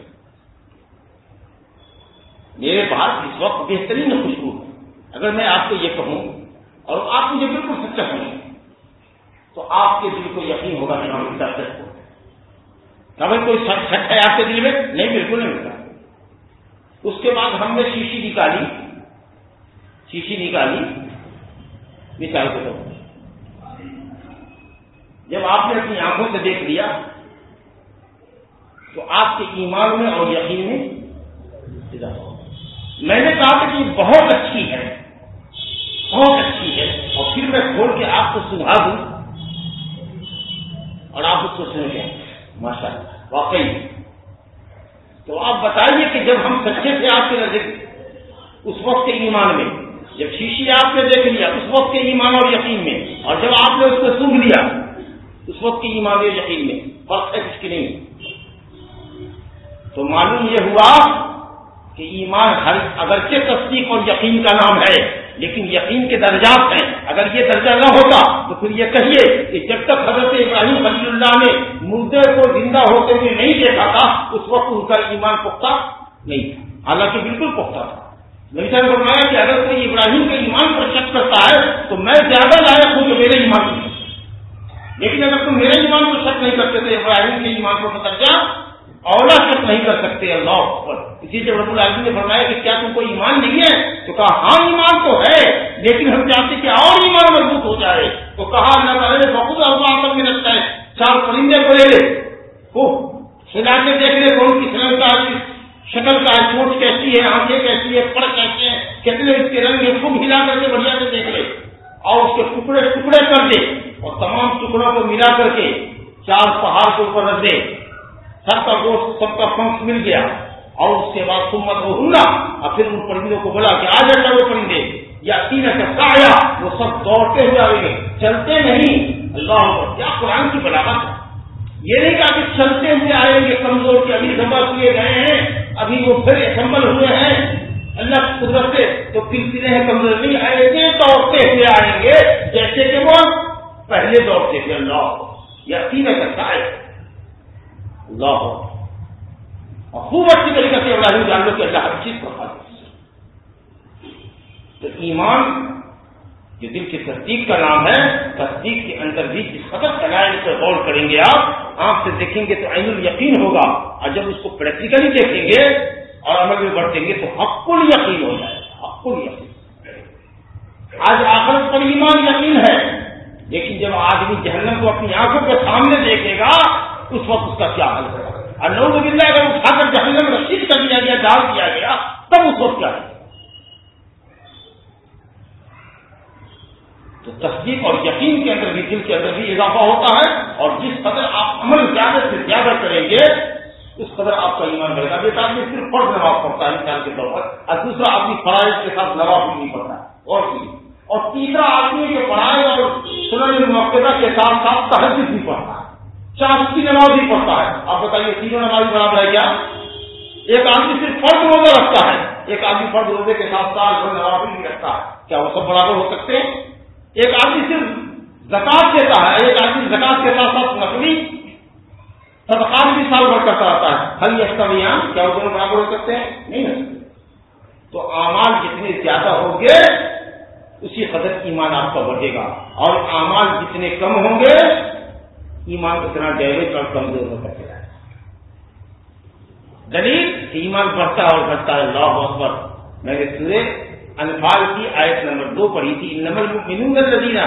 میرے پاس اس وقت بہترین خوشبو ہے، اگر میں آپ کو یہ کہوں اور آپ مجھے بالکل سچا سنیں تو آپ کے دل کو یقین ہوگا کہ ہم ملتا سچ کو کبھی کوئی سچ سچ ہے آپ کے دل میں، نہیں، بالکل نہیں ملتا اس کے بعد ہم نے شیشی نکالی شیشی نکالی، مثال کے طور جب آپ نے اپنی آنکھوں سے دیکھ لیا، تو آپ کے ایمان میں اور یقین میں میں نے کہا کہ یہ بہت اچھی ہے، بہت اچھی ہے، اور پھر میں کھول کے آپ کو سنا دوں۔ اور آپ اس کو سن گئے ماشاء اللہ، واقعی۔ تو آپ بتائیے کہ جب ہم سچے تھے آپ کے نظر اس وقت کے ایمان میں، جب شیشی آپ نے دیکھ لیا، اس وقت کے ایمان اور یقین میں، اور جب آپ نے اس کو سونگ لیا اس وقت کی ایمان یقین میں فرق ہے کس کی نہیں۔ تو معلوم یہ ہوا کہ ایمان ہر اگرچہ تصدیق اور یقین کا نام ہے، لیکن یقین کے درجات ہیں۔ اگر یہ درجہ نہ ہوتا تو پھر یہ کہیے کہ جب تک حضرت ابراہیم خلی اللہ نے مردے کو زندہ ہوتے ہوئے نہیں دیکھا تھا، اس وقت ان کا ایمان پختہ نہیں تھا۔ حالانکہ بالکل پختہ تھا۔ نہیں سر فرمایا کہ اگر کوئی ابراہیم کے ایمان پر شک کرتا ہے، تو میں زیادہ لائق ہوں جو میرے ایمان کی لیکن اگر تم میرے ایمان پر شک نہیں کرتے تو ابراہیم کے ایمان پر مترجہ اولا شک نہیں کر سکتے، اللہ پر اسی سے رب العالمین نے فرمایا کہ کیا تم کو ایمان نہیں ہے؟ تو کہا ہاں ایمان تو ہے، لیکن ہم چاہتے کہ اور ایمان مضبوط ہو جائے۔ تو کہا، اللہ تعالیٰ نے بخود اللہ میں رکھتا ہے۔ چار پرندے کو لے لے کھلا کے دیکھ لے کون کی سلم کا شکل کا چوٹ کیسی ہے، آنکھیں کیسی ہے پڑ کیسے ہیں، کتنے اس کے رنگ خوب ہلا کر کے بڑھیا سے دیکھ لے اور اس کے ٹکڑے ٹکڑے کر دے اور تمام ٹکڑوں کو ملا کر کے چار پہاڑ کے اوپر رکھ دے۔ سب کا گوشت، سب کا پنکھ مل گیا اور اس کے بعد سمت وہ ہوں اور پھر ان پرندوں کو بولا کہ آ جائے وہ پرندے۔ یا تین کا آیا وہ سب دوڑتے ہوئے آئیں گے چلتے نہیں۔ اللہ کیا قرآن کی بلاوت یہ نہیں کہا کہ چلتے ہوئے آئیں گے، کمزور کے ابھی جمع کیے گئے ہیں، ابھی وہ پھر اسمبل ہوئے ہیں۔ اللہ قدرت سے تو پھر ہیں کمزور نہیں، آئے گے دوڑتے ہوئے آئیں گے، جیسے کہ وہ پہلے دوڑتے تھے، اللہ یا تین کرتا ہے۔ اللہ اور خوب اچھی طریقے سے ابراہیم جان لو کہ اللہ ہر چیز کو تو ایمان جو دل کی تصدیق کا نام ہے، تصدیق کے اندر بھی جس قدر دلائل سے غور کریں گے آپ آنکھ سے دیکھیں گے تو عین یقین ہوگا۔ اور جب اس کو پریکٹیکلی دیکھیں گے اور عمل میں بڑھیں گے تو حق یقین ہو جائے گا، حق یقین آج آخرت پر ایمان یقین ہے، لیکن جب آدمی جہنم کو اپنی آنکھوں کے سامنے دیکھے گا، اس وقت اس کا کیا حل ہوگا؟ اور لوگ ملنا اگر اٹھا کر جہنم رشید کر دیا گیا، ڈال دیا گیا، تب اس وقت کیا ہے تو تصدیق اور یقین کے اندر بھی، دل کے اندر بھی اضافہ ہوتا ہے، اور جس قدر آپ عمل زیادہ سے زیادہ کریں گے اس قدر آپ کا ایمان بڑھے گا۔ بیٹا آدمی صرف فرض نماز پڑتا ہے مثال کے طور پر۔ اور دوسرا آدمی فرائض کے ساتھ نواز بھی نہیں پڑتا اور اور تیسرا، آدمی کے پڑھائی اور سنن موقع کے ساتھ ساتھ تحجد بھی پڑھتا ہے۔ چاند کی نماز بھی پڑھتا ہے۔ آپ بتائیے، تینوں نماز برابر ہے کیا ایک آدمی صرف فرض روزہ رکھتا ہے۔ ایک آدمی فرض روزے کے ساتھ ساتھ جو نماز بھی نہیں رکھتا ہے۔ کیا وہ سب برابر ہو سکتے ہیں؟ ایک آدمی صرف زکات دیتا ہے۔ ایک آدمی زکات کے ساتھ ساتھ نقلی صدقات بھی سال بھر کرتا رہتا ہے۔ ہر استعمال کیا وہ دونوں برابر ہو سکتے ہیں؟ نہیں ہو سکتے۔ تو اعمال جتنے زیادہ ہوں گے، اسی قدر ایمان آپ کا بڑھے گا۔ اور اعمال جتنے کم ہوں گے، ایمان اتنا ڈیمیج اور کمزور ہوتا چلا دلیل ایمان بڑھتا اور گھٹتا ہے۔ لا بہت میں نے سورے انفال کی آیت نمبر دو پڑھی تھی۔ نمبر المؤمنون الذين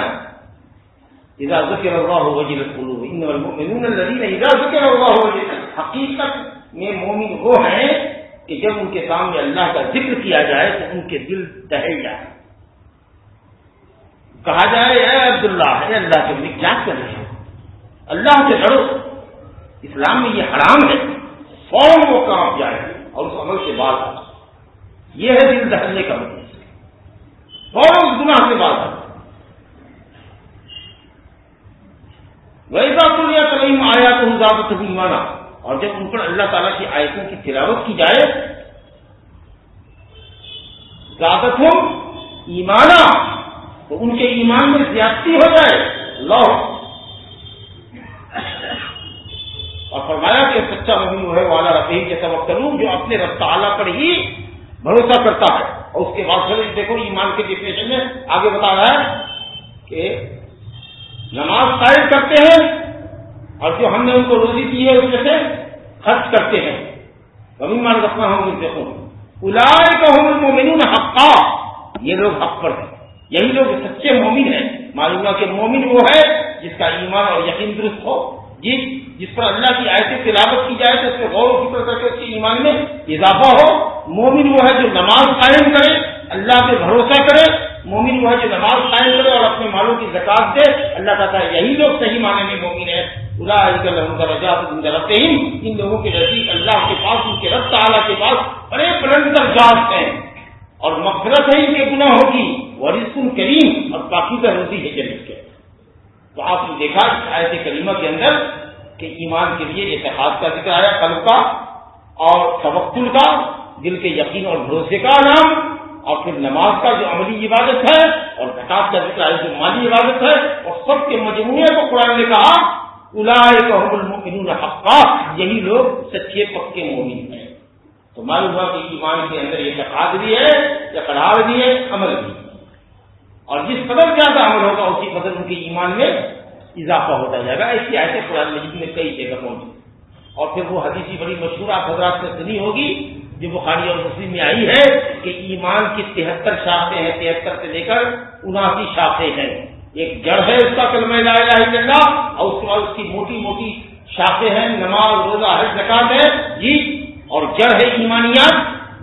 اذا ذکر اللہ وجلت قلوب انما المؤمنون الذين اذا ذکر اللہ وجلت حقیقت میں مومن وہ ہیں کہ جب ان کے سامنے اللہ کا ذکر کیا جائے تو ان کے دل دہل جائے۔ کہا جائے، اے عبداللہ، اے اللہ کے لیے کیا کر رہے ہو؟ اللہ سے لڑو اسلام میں یہ حرام ہے۔ فوراً وہ کام جائے اور اس عمل سے بات یہ ہے دل دہلنے کا مطلب فوراً گناہ سے بات ویسا تو یا تعلیم آیا تو زیادہ تبھی مانا اور جب ان پر اللہ تعالیٰ کی آیتوں کی تلاوت کی جائے زیادہ ہو ایمانا۔ تو ان کے ایمان میں زیادتی ہو جائے۔ لو اور فرمایا کہ سچا مومن وہ ہے والا رفیع کے سبق کروں جو اپنے رب تعالیٰ پر ہی بھروسہ کرتا ہے۔ اور اس کے بعد دیکھو ایمان کے ڈیفینیشن میں آگے بتا رہا ہے کہ نماز قائم کرتے ہیں اور جو ہم نے ان کو روزی دی ہے اس میں سے خرچ کرتے ہیں۔ کبھی مان رکھنا ہوں دیکھو الائے کا ہوں حقا۔ یہ لوگ حق پر ہیں۔ یہی لوگ سچے مومن ہیں۔ معلوم کہ مومن وہ ہے جس کا ایمان اور یقین درست ہو۔ جس جس پر اللہ کی آیتیں تلاوت کی جائے تو اس میں غور و فکر کر کے اس کے ایمان میں اضافہ ہو۔ مومن وہ ہے جو نماز قائم کرے، اللہ پہ بھروسہ کرے۔ مومن وہ ہے جو نماز قائم کرے اور اپنے مالوں کی زکات دے، اللہ کا یہی لوگ صحیح معنی میں مومن ہے رہتے ہی ان لوگوں کے نزدیک اللہ کے پاس، ان کے رب تعالیٰ کے پاس بڑے بلند درجات ہیں۔ اور مغفرت ہے ان کے گناہ ہوگی اور کریم، اور پاکیزہ روزی ہے جنت کے۔ تو آپ نے دیکھا آیت کریمہ کے اندر کہ ایمان کے لیے اتحاد کا ذکر آیا قلب کا اور توقل کا، دل کے یقین اور بھروسے کا نام۔ اور پھر نماز کا جو عملی عبادت ہے اور زکات کا ذکر آیا جو مالی عبادت ہے اور سب کے مجموعے کو قرآن نے کہا الا حقا، یہی لوگ سچے پکے مومن ہیں۔ تو معلوم ہوا کہ ایمان کے اندر یہ اتحاد بھی ہے یا کڑھاڑ بھی ہے عمل بھی ہے اور جس قدر زیادہ عمل ہوگا، اسی قدر ان کے ایمان میں اضافہ ہوتا جائے گا۔ ایسی ایسے قرآن مجید میں کئی جگہ پہنچی اور پھر وہ حدیثی بڑی مشہور، آپ حضرات سے سنی ہوگی جو بخاری اور مسلم میں آئی ہے کہ ایمان کی تہتر شاخیں ہیں، تہتر سے لے کر اناسی شاخیں ہیں۔ ایک جڑ ہے اس کا کلمہ لا الہ الا اللہ اور اس کے بعد اس کی موٹی موٹی شاخیں ہیں، نماز، روزہ، حج زکات ہے جی اور جڑ ہے ایمانیات۔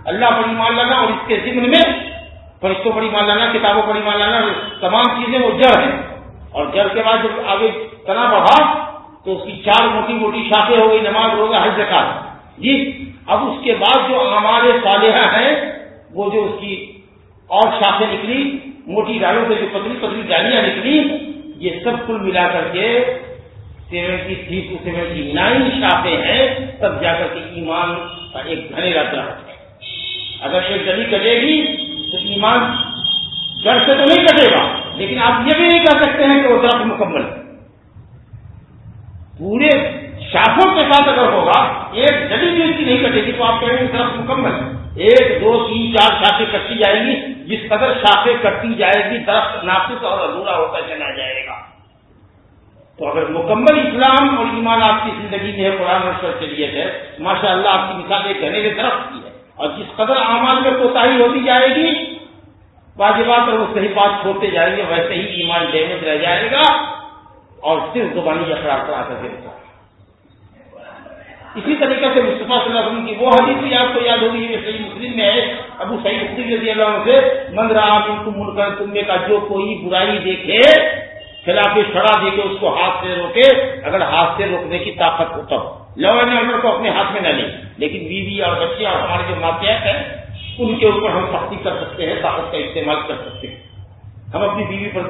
اللہ پر ایمان لانا اور اس کے ذمن میں فرشتوں پڑی مان لانا، کتابوں پڑی مان لانا، تمام چیزیں وہ جڑ ہیں۔ اور جڑ کے بعد جب آگے تنا بڑھا تو اس کی چار موٹی موٹی شاخیں ہو گئی، نماز ہوگا حج کا جی اب اس کے بعد جو ہمارے صالحہ ہیں، وہ جو اس کی اور شاخیں نکلی، موٹی ڈالوں سے جو پتلی پتلی ڈالیاں نکلی، یہ سب کل ملا کر کے seventy three two seventy nine شاخیں ہیں، تب جا کر کے ایمان کا ایک گھنے رہتا ہے۔ اگر ایک گلی کٹے گی، تو ایمان جڑ سے تو نہیں کٹے گا، لیکن آپ یہ بھی نہیں کہہ سکتے ہیں کہ وہ درخت مکمل۔ پورے شاخوں کے ساتھ اگر ہوگا، ایک جڑی بھی اس کی نہیں کٹے گی تو آپ کہیں گے درخت مکمل۔ ایک، دو، تین، چار شاخیں کٹی جائیں گی، جس قدر شاخیں کٹتی جائے گی، درخت ناقص اور ادھورا ہوتا چلا جائے گا۔ تو اگر مکمل اسلام اور ایمان آپ کی زندگی میں ہے، قرآن اور چلیے ہے ماشاء اللہ آپ کی مثال ایک گھنے کے درخت کی ہے۔ اور جس قدر اعمال میں کوتاہی ہوتی جائے گی، واجبات اور وہ صحیح بات چھوڑتے جائیں گے، ویسے ہی ایمان ڈیمیج رہ جائے گا اور صرف زبانی اخراج کرا کر دیتا اسی طریقے سے مصطفیٰ صلی اللہ علیہ وسلم کی وہ حدیث بھی آپ کو یاد ہوگی یہ صحیح مسلم میں ہے۔ ابو صحیح مسلم رضی اللہ عنہ سے، من رہا تم کر تم کا جو کوئی برائی دیکھے، خلاف شڑا دے کے اس کو ہاتھ سے روکے۔ اگر ہاتھ سے روکنے کی طاقت ہو۔ تب لو اینڈ کو اپنے ہاتھ میں نہ لیں لیکن بیوی اور بچے اور ہمارے جو ماتحت ہیں، ان کے اوپر ہم سختی کر سکتے ہیں، طاقت کا استعمال کر سکتے ہیں۔ ہم اپنی بیوی پر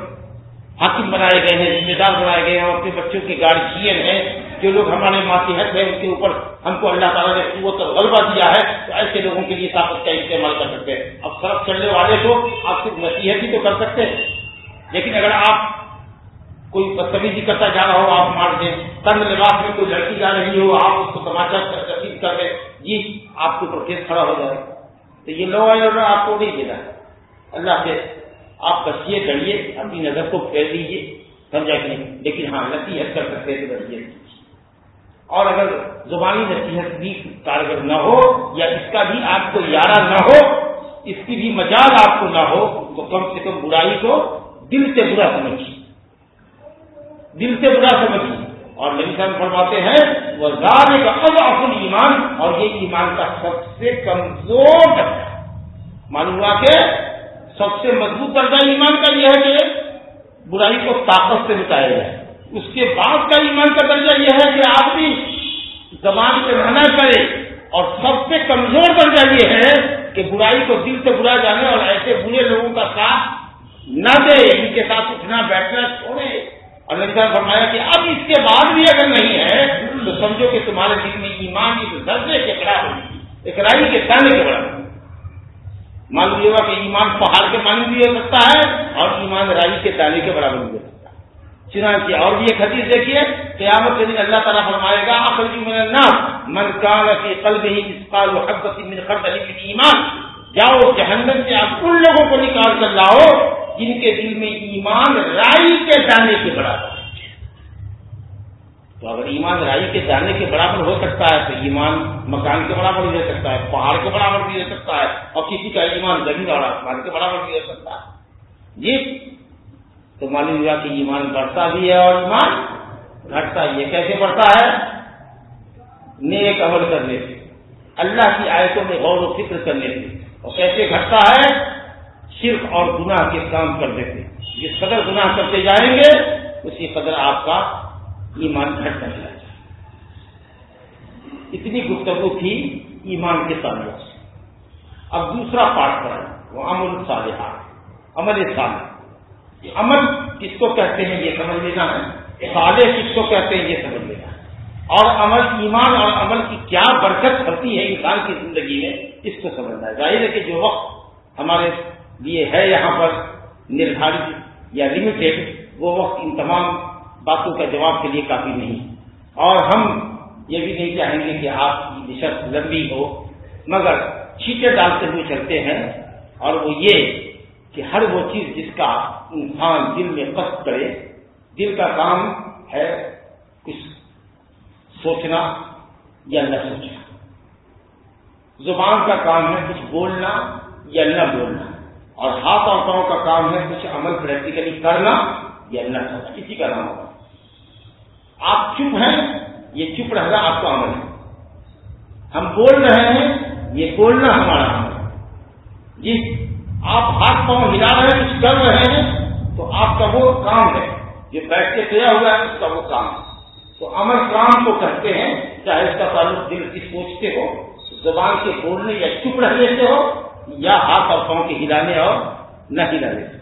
حاکم بنائے گئے ہیں، ذمہ دار بنائے گئے ہیں، ہم اپنے بچوں کی گارجین جی ہیں۔ جو لوگ ہمارے ماتحت ہیں، ان کے اوپر ہم کو اللہ تعالیٰ نے قوت اور غلبہ دیا ہے، تو ایسے لوگوں کے لیے طاقت کا استعمال کر سکتے ہیں۔ اب سڑک چلنے والے کو آپ صرف نصیحت ہی تو کر سکتے ہیں، لیکن اگر آپ کوئی بدتمیزی کرتا جا رہا ہو، آپ مار دیں، تنگ لباس میں کوئی لڑکی جا رہی ہو، آپ اس کو تماشا تقسیم کر دیں جی آپ کے اوپر کیس کھڑا ہو جائے۔ تو یہ لو آرڈر آپ کو نہیں دینا۔ ہے اللہ سے آپ بچیے کریے اپنی نظر کو پھیر دیجیے سمجھا کہ نہیں، لیکن ہاں نصیحت کر سکتے تو نصیحت اور اگر زبانی نصیحت بھی کارگر نہ ہو یا اس کا بھی آپ کو یارہ نہ ہو، اس کی بھی مجال آپ کو نہ ہو، تو کم سے کم برائی کو دل سے برا سمجھیے۔ دل سے برا سمجھیے۔ اور نبی صاحب فرماتے ہیں وہ زیادہ کا اب اصل ایمان اور یہ ایمان کا سب سے کمزور درجہ معلوم ہوا کہ سب سے مضبوط درجہ ایمان کا یہ ہے کہ برائی کو طاقت سے بتایا جائے۔ اس کے بعد کا ایمان کا درجہ یہ ہے کہ آدمی زبان سے منع کرے اور سب سے کمزور درجہ یہ ہے کہ برائی کو دل سے برا جانے اور ایسے برے لوگوں کا ساتھ نہ دے، ان کے ساتھ اٹھنا، بیٹھنا، چھوڑے۔ اور صاحب فرمایا کہ اب اس کے بعد بھی اگر نہیں ہے، تو سمجھو کہ تمہارے دل میں ایمان کی درجے کے کڑا ہوگی اکرائی کے تانے کے بڑا معلوم یہ کہ ایمان پہاڑ کے معنی بھی ہو سکتا ہے اور ایمان رائی کے دانے کے برابر بھی ہو سکتا ہے۔ چنانچہ اور بھی ایک حدیث دیکھیے قیامت کے دن اللہ تعالیٰ فرمائے گا جی من من کان فی قلبه مثقال حبۃ من خردل من ایمان، جاؤ جہنم سے آپ ان لوگوں کو نکال کر لاؤ جن کے دل میں ایمان رائی کے دانے کے برابر تو اگر ایمان رائی کے جانے کے برابر ہو سکتا ہے، تو ایمان مکان کے برابر بھی ہو سکتا ہے، پہاڑ کے برابر بھی ہو سکتا ہے، اور کسی کا ایمان زمین اور آسمان کے برابر بھی ہو سکتا ہے۔ جی تو معلوم ہوا کہ ایمان بڑھتا بھی ہے اور ایمان گھٹتا بھی ہے۔ کیسے بڑھتا ہے؟ نیک عمل کرنے سے۔ اللہ کی آیتوں میں غور و فکر کرنے سے۔ اور کیسے گھٹتا ہے؟ صرف اور گناہ کے کام کرنے سے۔ جس قدر گناہ کرتے جائیں گے، اسی قدر آپ کا ایمان گھٹ کر جائے۔ اتنی گفتگو تھی ایمان کے تعلق سے۔ اب دوسرا پارٹ پر وہ امن صالحات عمل صالح۔ عمل کس کو کہتے ہیں یہ سمجھ لینا ہے؟ صالح کس کو کہتے ہیں یہ سمجھ لینا ہے؟ اور عمل ایمان اور عمل کی کیا برکت ہوتی ہے انسان کی زندگی میں؟ اس کو سمجھنا ہے۔ ظاہر ہے کہ جو وقت ہمارے لیے ہے یہاں پر نردھارت یا لمیٹیڈ وہ وقت ان تمام باتوں کا جواب کے لیے کافی نہیں۔ اور ہم یہ بھی نہیں چاہیں گے کہ آپ کی نشست لمبی ہو، مگر چھیٹے ڈالتے ہوئے چلتے ہیں اور وہ یہ کہ ہر وہ چیز جس کا انسان دل میں قصد کرے، دل کا کام ہے کچھ سوچنا یا نہ سوچنا۔ زبان کا کام ہے کچھ بولنا یا نہ بولنا۔ اور ہاتھ اور پاؤں کا کام ہے کچھ عمل پریکٹیکلی کرنا یا نہ کرنا۔ کسی کا نام ہوگا۔ آپ چپ ہیں، یہ چپ رہنا آپ کا عمل ہے۔ ہم بول رہے ہیں، یہ بولنا ہمارا عمل ہے۔ جی آپ ہاتھ پاؤں ہلا رہے ہیں، کچھ کر رہے ہیں، تو آپ کا وہ کام ہے۔ جو بیٹھ کے کیا ہوا ہے، اس کا وہ کام ہے۔ تو عمل کام کو کہتے ہیں، چاہے اس کا تعلق دل کی سوچتے ہو، زبان کے بولنے یا چپ رہنے سے ہو، یا ہاتھ اور پاؤں کے ہلانے اور نہ ہلانے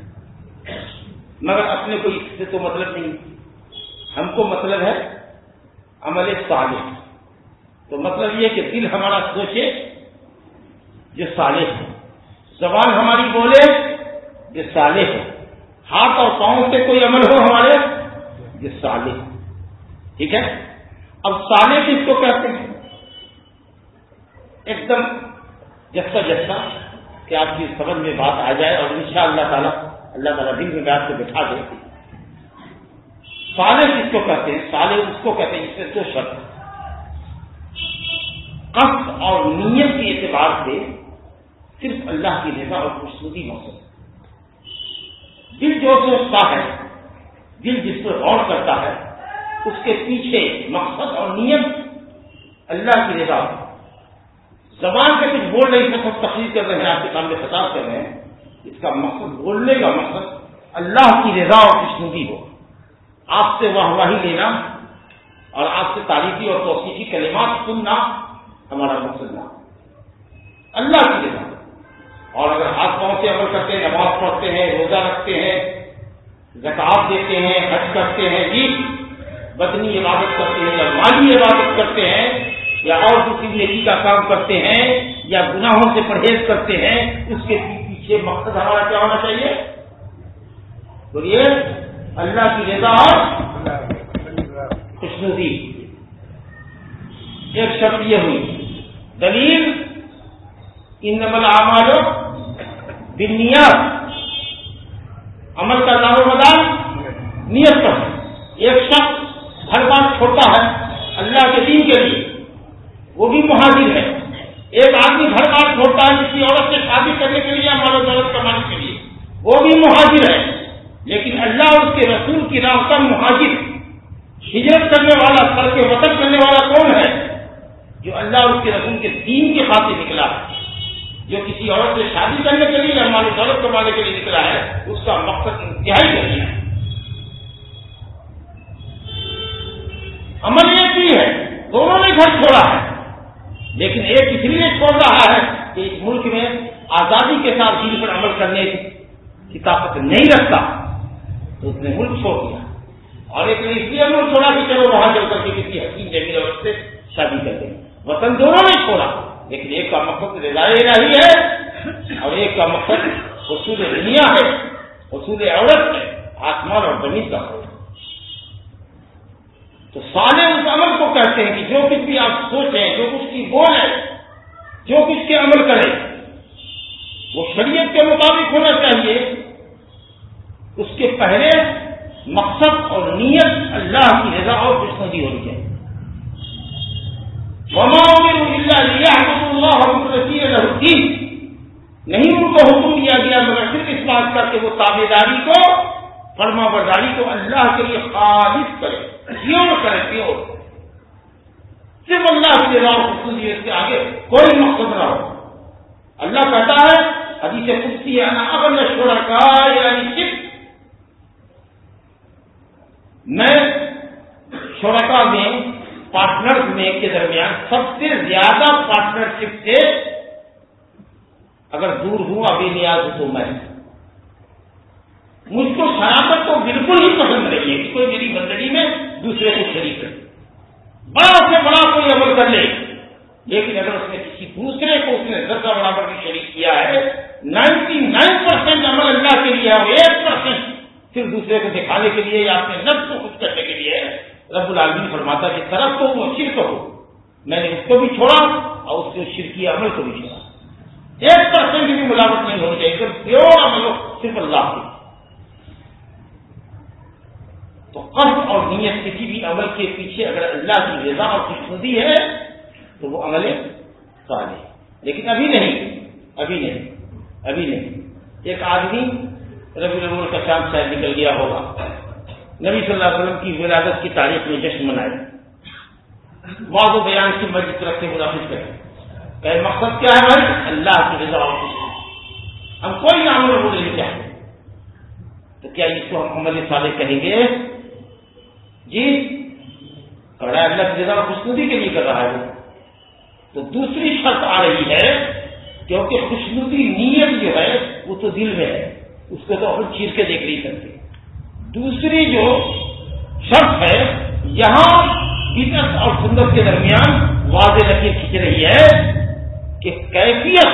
مگر اپنے کو اس سے تو مطلب نہیں۔ ہم کو مطلب ہے عمل صالح۔ تو مطلب یہ کہ دل ہمارا سوچے جو صالح ہے زبان ہماری بولے جو صالح ہے۔ ہاتھ اور پاؤں سے کوئی عمل ہو ہمارے جو صالح۔ ٹھیک ہے؟ اب صالح کس کو کہتے ہیں؟ ایک دم جسا جسا کہ آپ کی سمجھ میں بات آ جائے اور انشاءاللہ اللہ تعالیٰ اللہ تعالیٰ دل میں بات کو بٹھا دے۔ سالے کس کو کہتے ہیں؟ سالے اس کو کہتے ہیں اس میں دو شرط قصد اور نیت کے اعتبار سے صرف اللہ کی رضا اور خوشنودی موسم دل جو سوچتا ہے، دل جس پر غور کرتا ہے، اس کے پیچھے مقصد اور نیت اللہ کی رضا زبان سے کچھ بول رہی سب تقریر کر رہے ہیں، آپ کے سامنے خطاب کر رہے ہیں۔ اس کا مقصد بولنے کا مقصد اللہ کی رضا اور خوشنودی ہو۔ آپ سے واہ واہی لینا اور آپ سے تاریخی اور توسیقی کلمات سننا ہمارا مقصد نہ اللہ کی رضا۔ اور اگر ہاتھ پاؤں سے عمل کرتے ہیں، نماز پڑھتے ہیں، روزہ رکھتے ہیں زکات دیتے ہیں، حج کرتے ہیں جی بدنی عبادت کرتے ہیں یا مالی عبادت کرتے ہیں یا اور کسی جی نیکی کا کام کرتے ہیں یا گناہوں سے پرہیز کرتے ہیں، اس کے پیچھے مقصد ہمارا کیا ہونا چاہیے؟ بولیے، اللہ کی رضا اور خوشنودی۔ ایک شرط یہ ہوئی، دلیل ان نمل اعمال بنیاد عمل کا دار و مدار نیت پر. ایک شخص ہر بات چھوڑتا ہے اللہ کے دین کے لیے، وہ بھی مہاجر ہے۔ ایک آدمی گھر بار چھوڑتا ہے کسی عورت سے شادی کرنے کے لیے ہمارے دولت کمانے کے لیے، وہ بھی مہاجر ہے۔ لیکن اللہ اور اس کے رسول کی راستہ مہاجر ہجرت کرنے والا سر کے وطن کرنے والا کون ہے؟ جو اللہ اور اس کے رسول کے دین کے خاطر نکلا ہے۔ جو کسی عورت سے شادی کرنے کے لیے ہماری دولت کمانے کے لیے نکلا ہے، اس کا مقصد انتہائی نہیں ہے۔ عمل ایک ہی ہے، دونوں نے گھر چھوڑا ہے۔ لیکن ایک اس لیے چھوڑ رہا ہے کہ اس ملک میں آزادی کے ساتھ دین پر عمل کرنے کی طاقت نہیں رکھتا۔ تو اس نے ملک چھوڑ دیا۔ اور ایک نے اس لیے ملک چھوڑا کہ چلو وہاں جل کر کے کسی حکیم جمیل عورت سے شادی کر دیں۔ وطن دونوں نے چھوڑا۔ لیکن ایک کا مقصد رضائے الہی ہے اور ایک کا مقصد حصول دنیا ہے، حصول عورت ہے، آسمان اور زمین کا۔ ہے تو سالے اس عمل کو کہتے ہیں کہ جو کچھ بھی آپ سوچیں جو کچھ کی بولیں جو کچھ کے عمل کریں، وہ شریعت کے مطابق ہونا چاہیے۔ اس کے پہلے مقصد اور نیت اللہ کی رضا اور کشمتی ہونی چاہیے۔ نہیں ان کو حکم دیا گیا مگر صرف اس بات کا کہ وہ تابے داری کو فرما برداری کو اللہ کے لیے خالص کرے۔ پیور کرے؟ پیور صرف اللہ کے رضا اور خوشی اس کے آگے کوئی مقصد نہ ہو۔ اللہ کہتا ہے ابھی سے پوچھتی ہے نا اب نشورہ کا یعنی صرف میں شرکا میں پارٹنر میں کے درمیان سب سے زیادہ پارٹنرشپ سے اگر دور ہوں، ابھی نیاز ہوں تو میں۔ مجھ کو شرابت تو بالکل ہی پسند نہیں ہے۔ کہ کوئی میری بندگی میں دوسرے کو شریک کرے۔ بڑا سے بڑا کوئی عمل کر لے۔ لیکن اگر اس نے کسی دوسرے کو اس نے درجہ برابر کی شریک کیا ہے نائنٹی نائن پرسینٹ عمل اللہ کے لیے اور ایک پرسینٹ صرف دوسرے کو دکھانے کے لیے یا اپنے نفس کو خوش کرنے کے لیے رب العالمین فرماتا کہ طرف تو وہ شرک ہو میں نے اس کو بھی چھوڑا اور اس کے شرکی عمل کو بھی چھوڑا۔ ایک پرسینٹ بھی ملاوٹ نہیں ہونی چاہیے، صرف پیور عمل ہو، صرف اللہ کی۔ تو قرض اور نیت کسی بھی عمل کے پیچھے اگر اللہ کی رضا اور خوشبودی ہے، تو وہ عمل صالح لیکن ابھی نہیں ابھی نہیں ابھی نہیں۔ ایک آدمی ربی الرول کا چاند شاید نکل گیا ہوگا۔ نبی صلی اللہ علیہ وسلم کی ولادت کی تاریخ میں جشن منائے۔ واض و بیان کی مسجد رکھ کے منافظ کریں کہ مقصد کیا ہے بھائی؟ اللہ کی رضا اور خوشی۔ ہم کوئی نام وہ نہیں چاہتے تو کیا اس کو ہم عمل صالح کہیں گے؟ جی کڑا اللہ کی رضا اور خوشنودی کے لیے کر رہا ہے۔ وہ تو دوسری شرط آ رہی ہے، کیونکہ خوشنودی نیت جو ہے، وہ تو دل میں ہے۔ اس کو تو اپن چیر کے دیکھ نہیں سکتے۔ دوسری جو شرط ہے، یہاں فٹنس اور سندر کے درمیان واضح لکیر کھینچ رہی ہے کہ کیفیت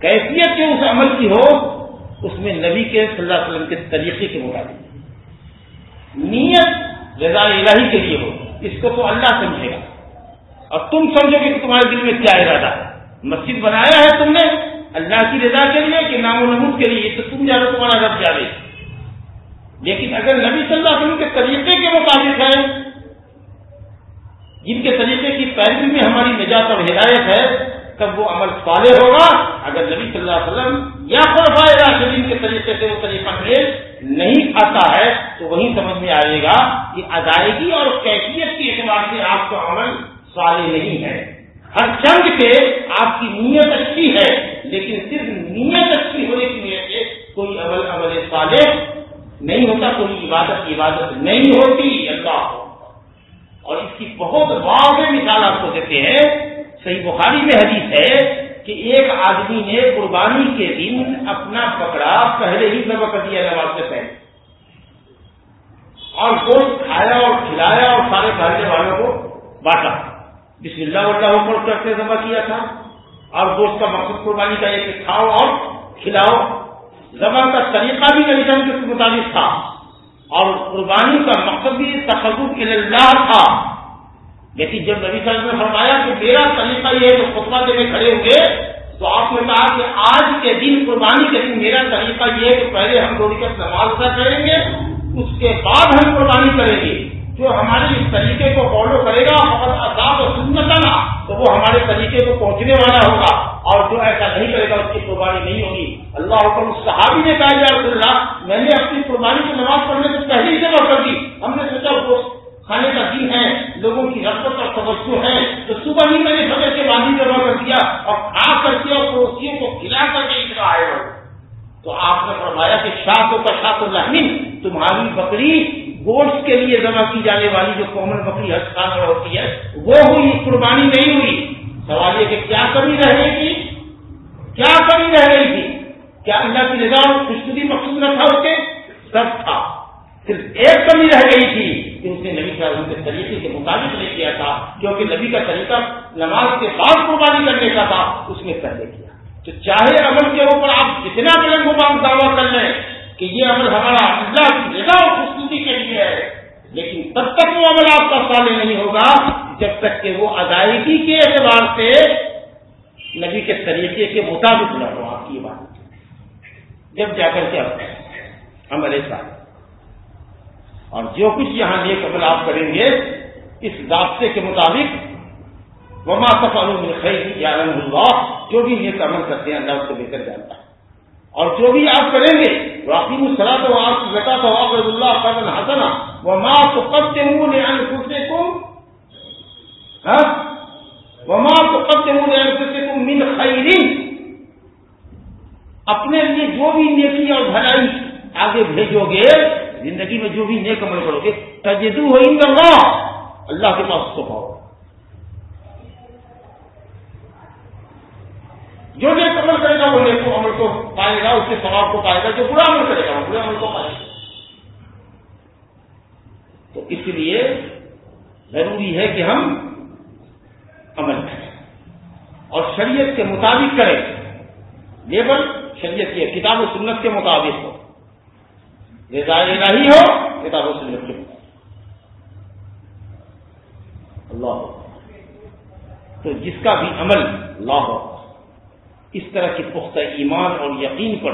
کیفیت جو اس عمل کی ہو، اس میں نبی کے صلی اللہ علیہ وسلم کے طریقے کے مطابق نیت رضا الہی کے لیے ہو۔ اس کو تو اللہ سمجھے گا۔ اور تم سمجھو کہ تمہارے دل میں کیا ارادہ ہے۔ مسجد بنایا ہے تم نے اللہ کی رضا کے لیے کہ نام و نمود کے لیے تو تم جانو تمہارا رب جانے۔ لیکن اگر نبی صلی اللہ علیہ وسلم کے طریقے کے مطابق ہے، جن کے طریقے کی پیروی میں ہماری نجات اور ہدایت ہے، تب وہ عمل صالح ہوگا۔ اگر نبی صلی اللہ علیہ وسلم یا خلفائے راشدین کے طریقے سے وہ طریقہ میل نہیں آتا ہے، تو وہی سمجھ میں آئے گا کہ ادائیگی اور کیفیت کے اعتبار سے آپ کا عمل صالح نہیں ہے۔ ہر چند کے آپ کی نیت اچھی ہے، لیکن صرف نیت اچھی ہونے کی وجہ سے کوئی عمل عمل صالح نہیں ہوتا کوئی عبادت عبادت نہیں ہوتی، اللہ اور اس کی بہت واضح مثال آپ کو دیتے ہیں، صحیح بخاری میں حدیث ہے کہ ایک آدمی نے قربانی کے دن اپنا پکڑا پہلے ہی ضبط کر دیا نماز سے پہلے۔ اور گوشت کھایا اور کھلایا اور سارے گھر والوں کو بانٹا۔ بسم اللہ اللہ کرتے ذبح کیا تھا۔ اور گوشت کا مقصد قربانی کا کہ کھاؤ اور کھلاؤ۔ زبان کا طریقہ بھی نبی کے مطابق تھا اور قربانی کا مقصد بھی تخصص اللہ تھا۔ لیکن جب نبی صاحب نے فرمایا کہ میرا طریقہ یہ ہے جو خطبہ دینے کھڑے ہوں گے، تو آپ نے کہا کہ آج کے دن، قربانی کے دن میرا طریقہ یہ ہے کہ پہلے ہم دو رکت نماز ادا کریں گے، اس کے بعد ہم قربانی کریں گے۔ جو ہمارے اس طریقے کو فالو کرے گا اور آزاد و سنت تو وہ ہمارے طریقے کو پہنچنے والا ہوگا۔ اور جو ایسا نہیں کرے گا، اس کی قربانی نہیں ہوگی۔ اللہ حکم صحابی نے کہا، یا رسول اللہ، میں نے اپنی قربانی کی نماز پڑھنے سے پہلے ہی جمع کر دی۔ ہم نے سوچا، وہ کھانے کا دن ہے، لوگوں کی رقبت اور توجہ ہے، تو صبح ہی میں نے سمے سے باندھی جمع کر دیا اور کھا کر کے اور پڑوسیوں کو کھلا کر کے اتنا آئے ہو تو آپ نے فرمایا کہ شاہ کا شاہ الرحمین تمہاری بکری گوشت کے لیے جمع کی جانے والی جو کومن بکری ہر میں ہوتی ہے، وہ ہوئی، قربانی نہیں ہوئی۔ سوال یہ کہ کیا کمی رہ گئی تھی؟ کیا کمی رہ گئی تھی؟ کیا اللہ کی نظام خوشبودی مقصود نہ تھا اس کے؟ سب تھا۔ صرف ایک کمی رہ گئی تھی کہ اس نے نبی صاحب کے طریقے کے مطابق نہیں کیا تھا، کیونکہ نبی کا طریقہ نماز کے بعد قربانی کرنے کا تھا، اس نے پہلے کیا۔ تو چاہے عمل کے اوپر آپ جتنا بلند مقام دعویٰ کر لیں کہ یہ عمل ہمارا اللہ کی رضا اور خوشبودی کے لیے ہے۔ لیکن تب تک وہ عمل آپ کا صالح نہیں ہوگا جب تک کہ وہ ادائیگی کے اعتبار سے نبی کے طریقے کے مطابق نہ ہو، آپ کی بات۔ جب جا کر کے عمل صالح۔ اور جو کچھ یہاں نیک عمل آپ کریں گے، اس ضابطے کے مطابق وما من خیر یا اللہ جو بھی نیک عمل کرتے ہیں، اللہ اس کو بہتر جانتا ہے۔ اور جو بھی آپ کریں گے، واقعی سلا تو آپ زکا تو آپ اللہ فضل حسنا وہ وما تو قبضے منہ نے دوسرے کو وما تو قبضے منہ نے دوسرے کو من خیرین اپنے لیے جو بھی نیکی اور بھلائی آگے بھیجو گے، زندگی میں جو بھی نیک عمل کرو گے تجدو ہو اللہ اللہ کے پاس کو پاؤ۔ جو نیک عمل کرے گا وہ نیک عمل کو پائے گا، اس کے سواب کو پائے گا، جو برا عمل کرے گا، وہ برے عمل کو پائے گا۔ تو اس لیے ضروری ہے کہ ہم عمل کریں۔ اور شریعت کے مطابق کریں۔ لیبل شریعت کی کتاب و سنت کے مطابق ہو۔ رضا الہی ہو کتابوں سے لکھے اللہ تو جس کا بھی عمل، اللہ ہو۔ اس طرح کی پختہ ایمان اور یقین پر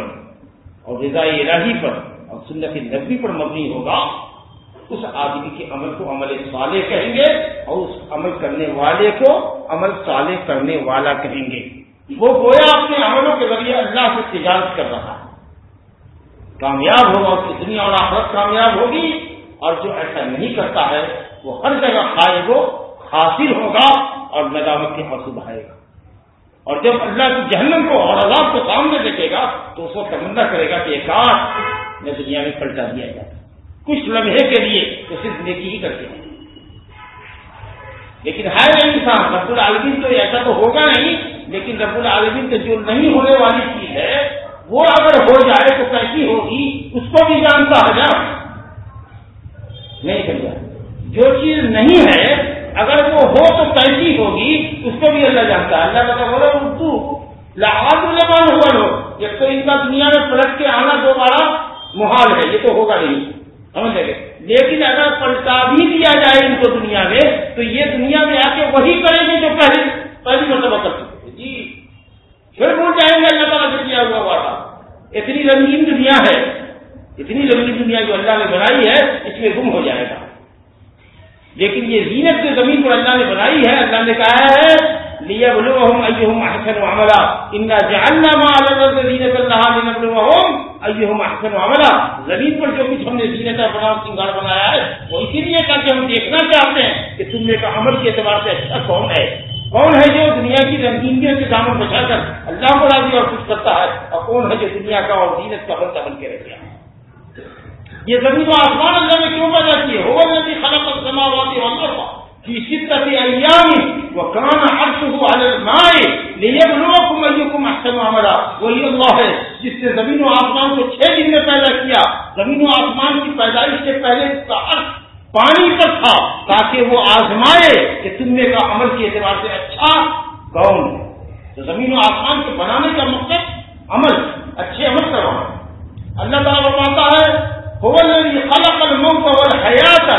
اور رضاء الہی پر اور سنت نبی پر مبنی ہوگا، اس آدمی کے عمل کو عمل صالح کہیں گے اور اس عمل کرنے والے کو عمل صالح کرنے والا کہیں گے۔ وہ گویا اپنے عملوں کے ذریعے اللہ سے تجارت کر رہا ہے۔ کامیاب ہوگا، اس کی دنیا اور آخرت کامیاب ہوگی اور جو ایسا نہیں کرتا ہے، وہ ہر جگہ کھائے گو حاصل ہوگا اور ندامت کے آنسو بہائے گا۔ اور جب اللہ کی جہنم کو اور عذاب کو سامنے دیکھے گا تو اس کو تمنا کرے گا کہ ایک آٹھ میں دنیا میں پلٹا دیا جاتا کچھ لمحے کے لیے تو صرف نیکی ہی کرتے ہیں۔ لیکن ہے انسان رب العالمین تو ایسا تو ہوگا نہیں، لیکن رب العالمین تو جو نہیں ہونے والی چیز ہے، وہ اگر ہو جائے تو کیسی ہوگی؟ اس کو بھی جانتا ہے نا نہیں سمجھا جو چیز نہیں ہے اگر وہ ہو تو کیسی ہوگی، اس کو بھی اللہ جانتا ہے۔ اللہ کا بولو اردو لاہور ہوا لو. ایک تو ان کا دنیا میں پلٹ کے آنا دوبارہ محال ہے، یہ تو ہوگا نہیں۔ سمجھ لگے لیکن اگر پلٹا بھی دیا جائے ان کو دنیا میں، تو یہ دنیا میں آ کے وہی کریں گے جو پہلی پہلی مرتبہ کر چکے جی۔ پھر بھول جائیں گے، اللہ تعالیٰ سے کیا ہوا وعدہ اتنی رنگین دنیا ہے، اتنی رنگین دنیا جو اللہ نے بنائی ہے، اس میں گم ہو جائے گا۔ لیکن یہ زینت جو زمین پر اللہ نے بنائی ہے، اللہ نے کہا ہے لیا بلو ہوں احسن عملہ ان جاننا زینت اللہ احسن عملہ زمین پر جو کچھ ہم نے زینت بنا سنگار بنایا ہے، وہ اسی لیے کر کے ہم دیکھنا چاہتے ہیں کہ تم نے کا عمل کے اعتبار سے اچھا کون ہے۔ کون ہے جو دنیا کی رنگینیوں کے دامن بچا کر اللہ کو راضی اور خوش کرتا ہے؟ اور کون ہے جو دنیا کا اور زینت کا بنتا بن کے رہ گیا؟ یہ زمین و آسمان اللہ نے کیوں پیدا کیے؟ ہو نبی خلق السماوات والارض. کی شدت ایام وہ کان عرشه على ليبلوكم ايكم عملا. وہی اللہ ہے، جس نے زمین و آسمان کو چھ دن میں پیدا کیا. زمین و آسمان کی پیدائش سے پہلے اس کا عرض پانی پر تھا، تاکہ وہ آزمائے کہ تم نے کا عمل کے اعتبار سے اچھا کون ہے۔ تو زمین و آسمان کے بنانے کا مقصد عمل، اچھے عمل کروانا۔ اللہ تعالیٰ بتاتا ہے حیات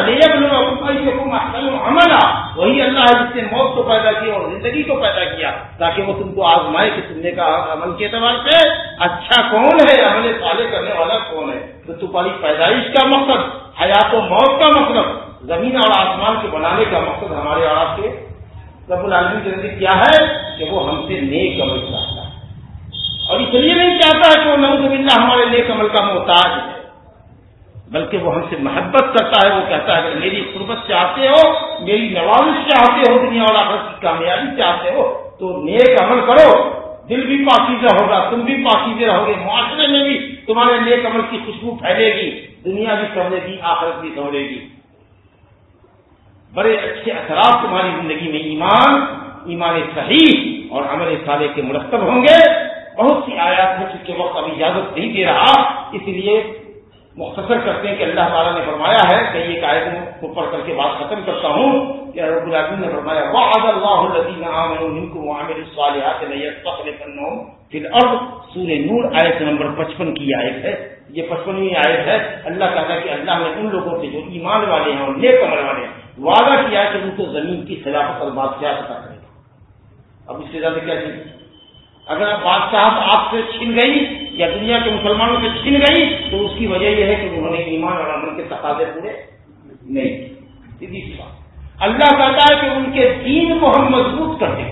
عمل وہی اللہ ہے جس نے موت کو پیدا کیا اور زندگی کو پیدا کیا تاکہ وہ تم کو آزمائے کہ تم نے کہا عمل کے اعتبار سے اچھا کون ہے، عمل صالح کرنے والا کون ہے؟ تو تمہاری پیدائش کا مقصد، حیات و موت کا مطلب زمین اور آسمان کے بنانے کا مقصد ہمارے اور آپ کے رب العالمین کے نزدیک کیا ہے کہ وہ ہم سے نیک عمل چاہتا ہے۔ اور اس لیے نہیں چاہتا ہے کہ وہ نوز باللہ ہمارے نیک عمل کا محتاج ہے۔ بلکہ وہ ہم سے محبت کرتا ہے، وہ کہتا ہے کہ میری قربت چاہتے ہو، میری نوازش چاہتے ہو، دنیا اور آخر کی کامیابی چاہتے ہو، تو نیک عمل کرو۔ دل بھی پاکیزہ ہوگا، تم بھی پاکیزے رہو گے، معاشرے میں بھی تمہارے نیک عمل کی خوشبو پھیلے گی، دنیا بھی سمجھے گی آخرت بھی سمجھے گی۔ بڑے اچھے اثرات تمہاری زندگی میں ایمان ایمان صحیح اور عمل صالح کے مرتب ہوں گے۔ بہت سی آیات ہیں جس کے وقت ابھی اجازت نہیں دے رہا، اس لیے مختصر کرتے ہیں کہ اللہ تعالیٰ نے فرمایا ہے کہ یہ آیت کو پڑھ کر کے بات ختم کرتا ہوں کہ رب العالمین نے فرمایا، وعد اللہ الذین آمنوا منکم وعملوا الصالحات لیستخلفنهم فی الارض سورہ نور آیت نمبر 55 کی آیت ہے۔ یہ پچپنویں آیت ہے۔ اللہ کہتا ہے کہ اللہ نے ان لوگوں سے جو ایمان والے ہیں اور نیک عمل والے ہیں، وعدہ کیا ہے کہ ان کو زمین کی خلافت اور بادشاہ پتا کرے گا اب اس سے زیادہ کیا چاہیے اگر بادشاہ آپ سے چھن گئی یا دنیا کے مسلمانوں سے چھن گئی، تو اس کی وجہ یہ ہے کہ انہوں نے ایمان اور عمل کے تقاضے پورے نہیں سیدھی سی بات۔ اللہ کہتا ہے کہ ان کے دین کو ہم مضبوط کر دیں۔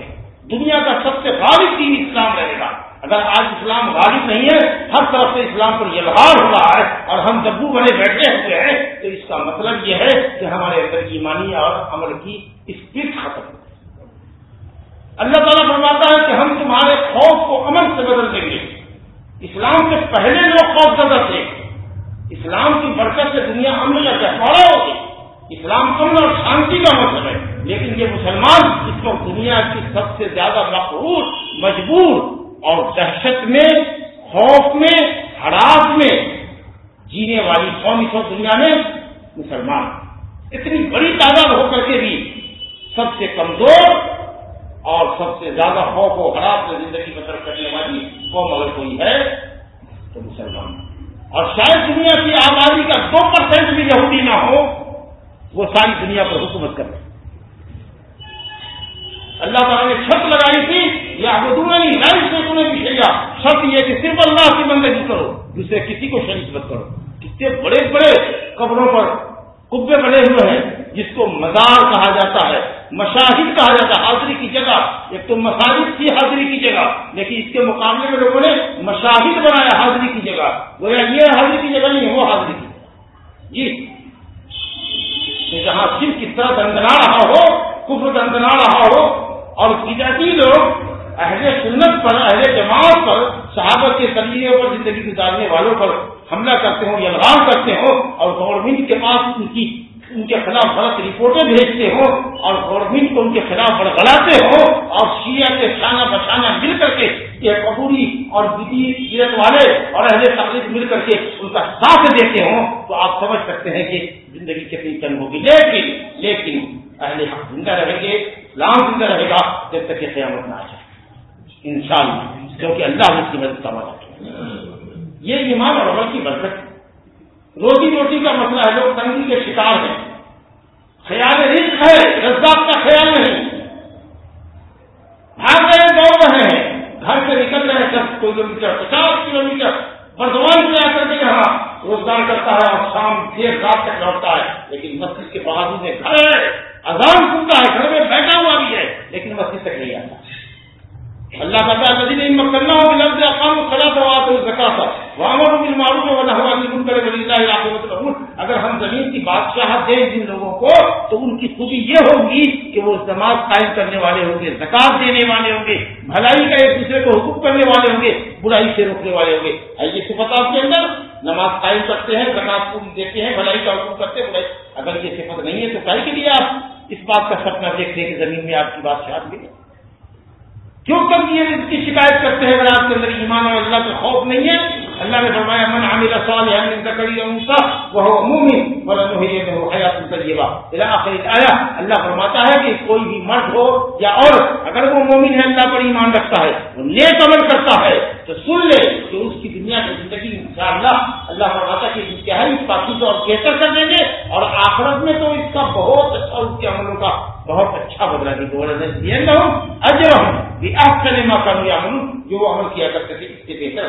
دنیا کا سب سے غالب دین اسلام رہے گا۔ اگر آج اسلام غالب نہیں ہے، ہر طرف سے اسلام پر یلغار ہو رہا ہے اور ہم دبو بنے بیٹھے ہوئے ہیں، تو اس کا مطلب یہ ہے کہ ہمارے اندر ایمانی اور عمل کی اسپرٹ ختم ہو اللہ تعالیٰ فرماتا ہے کہ ہم تمہارے خوف کو امن سے بدل دیں گے۔ اسلام سے پہلے لوگ خوف زدہ تھے۔ اسلام کی برکت سے دنیا امن یا چہرا ہوگی اسلام امن اور شانتی کا مطلب ہے۔ لیکن یہ مسلمان اس وقت دنیا کی سب سے زیادہ مقبول، مجبور اور دہشت میں، خوف میں ہراس میں جینے والی قومی سو دنیا میں مسلمان۔ اتنی بڑی تعداد ہو کر کے بھی سب سے کمزور اور سب سے زیادہ خوف و حراس میں زندگی بسر کرنے والی قوم اگر کوئی ہے، تو مسلمان۔ اور شاید دنیا کی آبادی کا دو پرسینٹ بھی یہودی نہ ہو، وہ ساری دنیا پر حکومت کر رہے اللہ تعالیٰ نے چھت لگائی تھی یا نہیں لائف سے تمہیں پوچھے گا شرط یہ کہ صرف اللہ کی بندگی کرو، دوسرے کسی کو شریک مت کرو۔ کتنے بڑے بڑے قبروں پر کبے بنے ہوئے ہیں، جس کو مزار کہا جاتا ہے، مشاہد کہا جاتا ہے، حاضری کی جگہ۔ ایک تو مساجد تھی حاضری کی جگہ، لیکن اس کے مقابلے میں لوگوں نے مشاہد بنایا حاضری کی جگہ۔ وہ یہ حاضری کی جگہ نہیں وہ حاضری کی جی۔ جہاں صرف کس طرح دندنا رہا ہو، کفر دندنا رہا ہو، اور بدعتی لوگ اہل سنت پر، اہل جماعت پر صحابت کے طریقے پر زندگی گزارنے والوں پر حملہ کرتے ہوں یا لگام کرتے ہوں اور گورنمنٹ کے پاس ان کی ان کے خلاف غلط رپورٹیں بھیجتے ہوں اور گورنمنٹ کو ان کے خلاف بڑگڑاتے ہوں اور شیعہ کے شانہ بچانا مل کر کے یہ قبوری اور سیرت والے اور اہل تعلیم مل کر کے ان کا ساتھ دیتے ہوں تو آپ سمجھ سکتے ہیں کہ زندگی کتنی تنگ ہوگی۔ لیکن لیکن اہل حق زندہ رہیں گے، اسلام زندہ رہے گا جب تک یہ قیامت نہ آ جائے۔ انسان کیونکہ اللہ اس کی مدد کا مدد یہ ایمان اور عمل کی برکت روزی روٹی کا مسئلہ ہے لوگ تنگی کے شکار ہیں خیال رزق ہے، رزاق کا خیال نہیں۔ بھاگ رہے، دوڑ رہے ہیں۔ گھر سے نکل رہے ہیں، دس کلو میٹر پچاس کلو میٹر بردوان سے آ کر کے یہاں؟ روزگار کرتا ہے اور شام دیر رات تک لوٹتا ہے۔ لیکن مسجد کے باوجود میں گھر اذان سنتا ہے، گھر میں بیٹھا ہوا بھی ہے، لیکن مسجد تک نہیں آتا۔ اللہ کا ندی نے مکنا ہو لفظ اقام کھڑا کروا تو وامر بل معروف ہونا ہوا بالکل کرے ولی اللہ اگر ہم زمین کی بادشاہ دیں جن لوگوں کو، تو ان کی خوبی یہ ہوگی کہ وہ جماعت قائم کرنے والے ہوں گے زکات دینے والے ہوں گے، بھلائی کا ایک دوسرے کو حکم کرنے والے ہوں گے، برائی سے روکنے والے ہوں گے۔ یہ صفت آپ کے اندر۔ نماز قائم کرتے ہیں زکات پوری دیتے ہیں، بھلائی کا حکم کرتے ہیں اگر یہ صفت نہیں ہے تو کہیں کے لیے آپ؟ اس بات کا سپنا دیکھتے ہیں کہ زمین میں آپ کی بادشاہ ملے کیوں کم یہ اس کی شکایت کرتے ہیں اگر آپ کے اندر ایمان اور اللہ کا خوف نہیں ہے اللہ نے فرمایا، من عامل صالحا من ذکر او انثى وهو مؤمن ولنحيينه حیات طیبہ الى اخر الايه اللہ فرماتا ہے کہ کوئی بھی مرد ہو یا عورت، اگر وہ مومن ہے، اللہ پر ایمان رکھتا ہے، وہ نیک عمل کرتا ہے، تو سن لے کہ اس کی دنیا کی زندگی انشاءاللہ اللہ فرماتا ہے کہ انتہائی پاکیزہ اور بہتر کر دیں گے اور آخرت میں تو اس کا بہت اچھا اس کے عملوں کا بہت اچھا بدلا دی گورنر اجر ہوں آپ کا جو وہ عمل کیا کرتے تھے، اس سے بہتر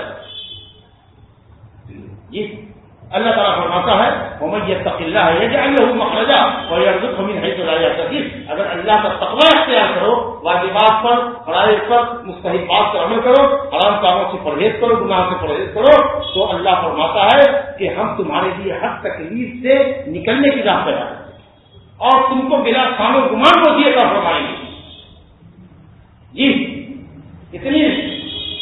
جی۔ اللہ تعالیٰ فرماتا ہے محمد یہ تقلّہ ہے یہ اللہ مخرجہ اور یہ رزق ہمیں ہے تو لایا اگر اللہ کا تقوی اختیار کرو، واجبات پر، فرائض پر مستحبات پر عمل کرو، حرام کاموں سے پرہیز کرو گناہ سے پرہیز کرو، تو اللہ فرماتا ہے کہ ہم تمہارے لیے ہر تکلیف سے نکلنے کی راہ پیدا کریں اور تم کو بلا خان و گمان کو دیے کا فرمائیں گے جی اتنی